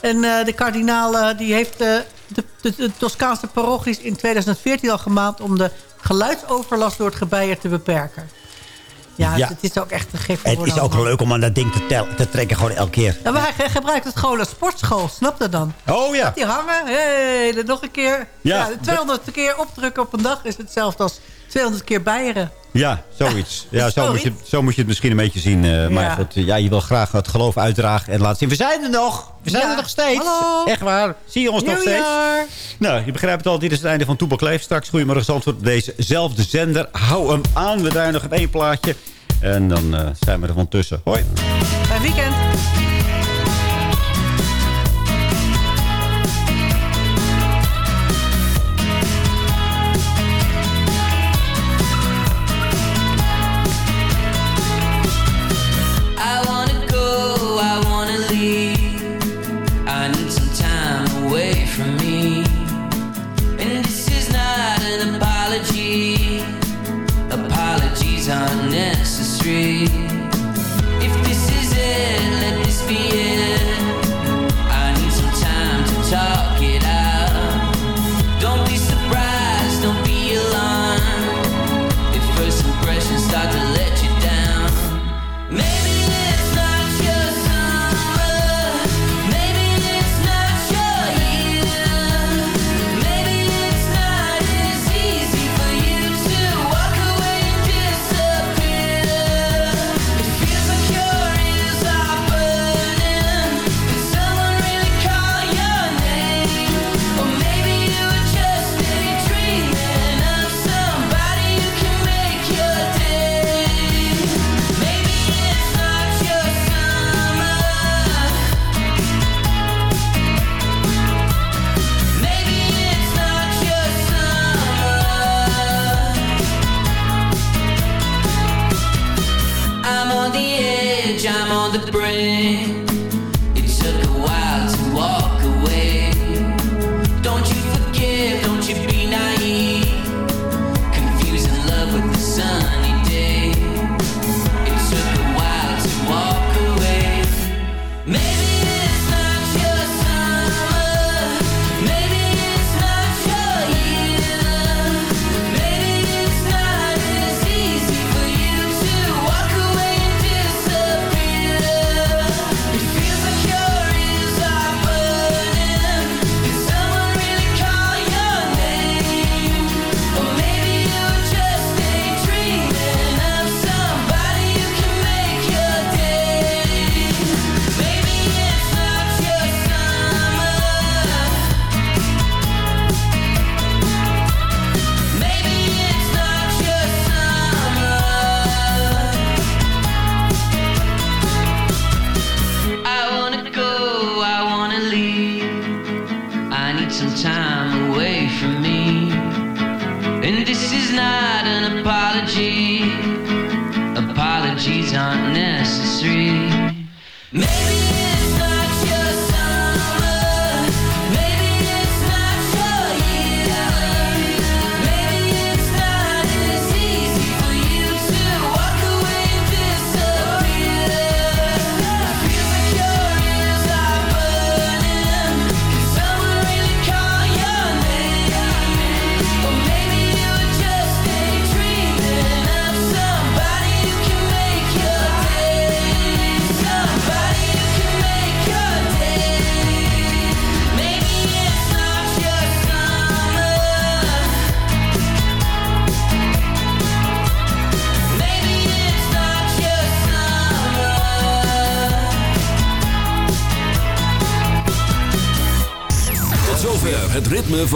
Speaker 8: En eh, de kardinaal die heeft de, de, de Toscaanse parochies in 2014 al gemaakt... om de geluidsoverlast door het gebeier te beperken. Ja,
Speaker 4: Ja.
Speaker 8: het is ook echt te gek voor
Speaker 4: Het is ook leuk om aan dat ding te, tel- te trekken gewoon elke keer.
Speaker 8: Ja, maar hij gebruikt het gewoon als sportschool, snap dat dan?
Speaker 4: Oh ja.
Speaker 8: Die hangen, hey, dan nog een keer.
Speaker 4: Ja,
Speaker 8: Ja, 200 keer opdrukken op een dag is hetzelfde als 200 keer bijeren.
Speaker 4: Ja, zoiets. Ja, zo, moet je, zo moet je het misschien een beetje zien. eh, Maar
Speaker 8: Ja.
Speaker 4: goed, ja, je wil graag het geloof uitdragen en laten zien. We zijn er nog! We zijn
Speaker 8: Ja.
Speaker 4: er nog steeds!
Speaker 8: Hallo.
Speaker 4: Echt waar. Zie je ons nog steeds?
Speaker 8: Nieuwjaar!
Speaker 4: Nou, je begrijpt het al. Dit is het einde van Toepak Leef. Straks Goedemorgen Zandvoort op dezezelfde zender. Hou hem aan. We draaien nog even één plaatje. En dan eh, zijn we er van tussen. Hoi.
Speaker 8: Fijn weekend.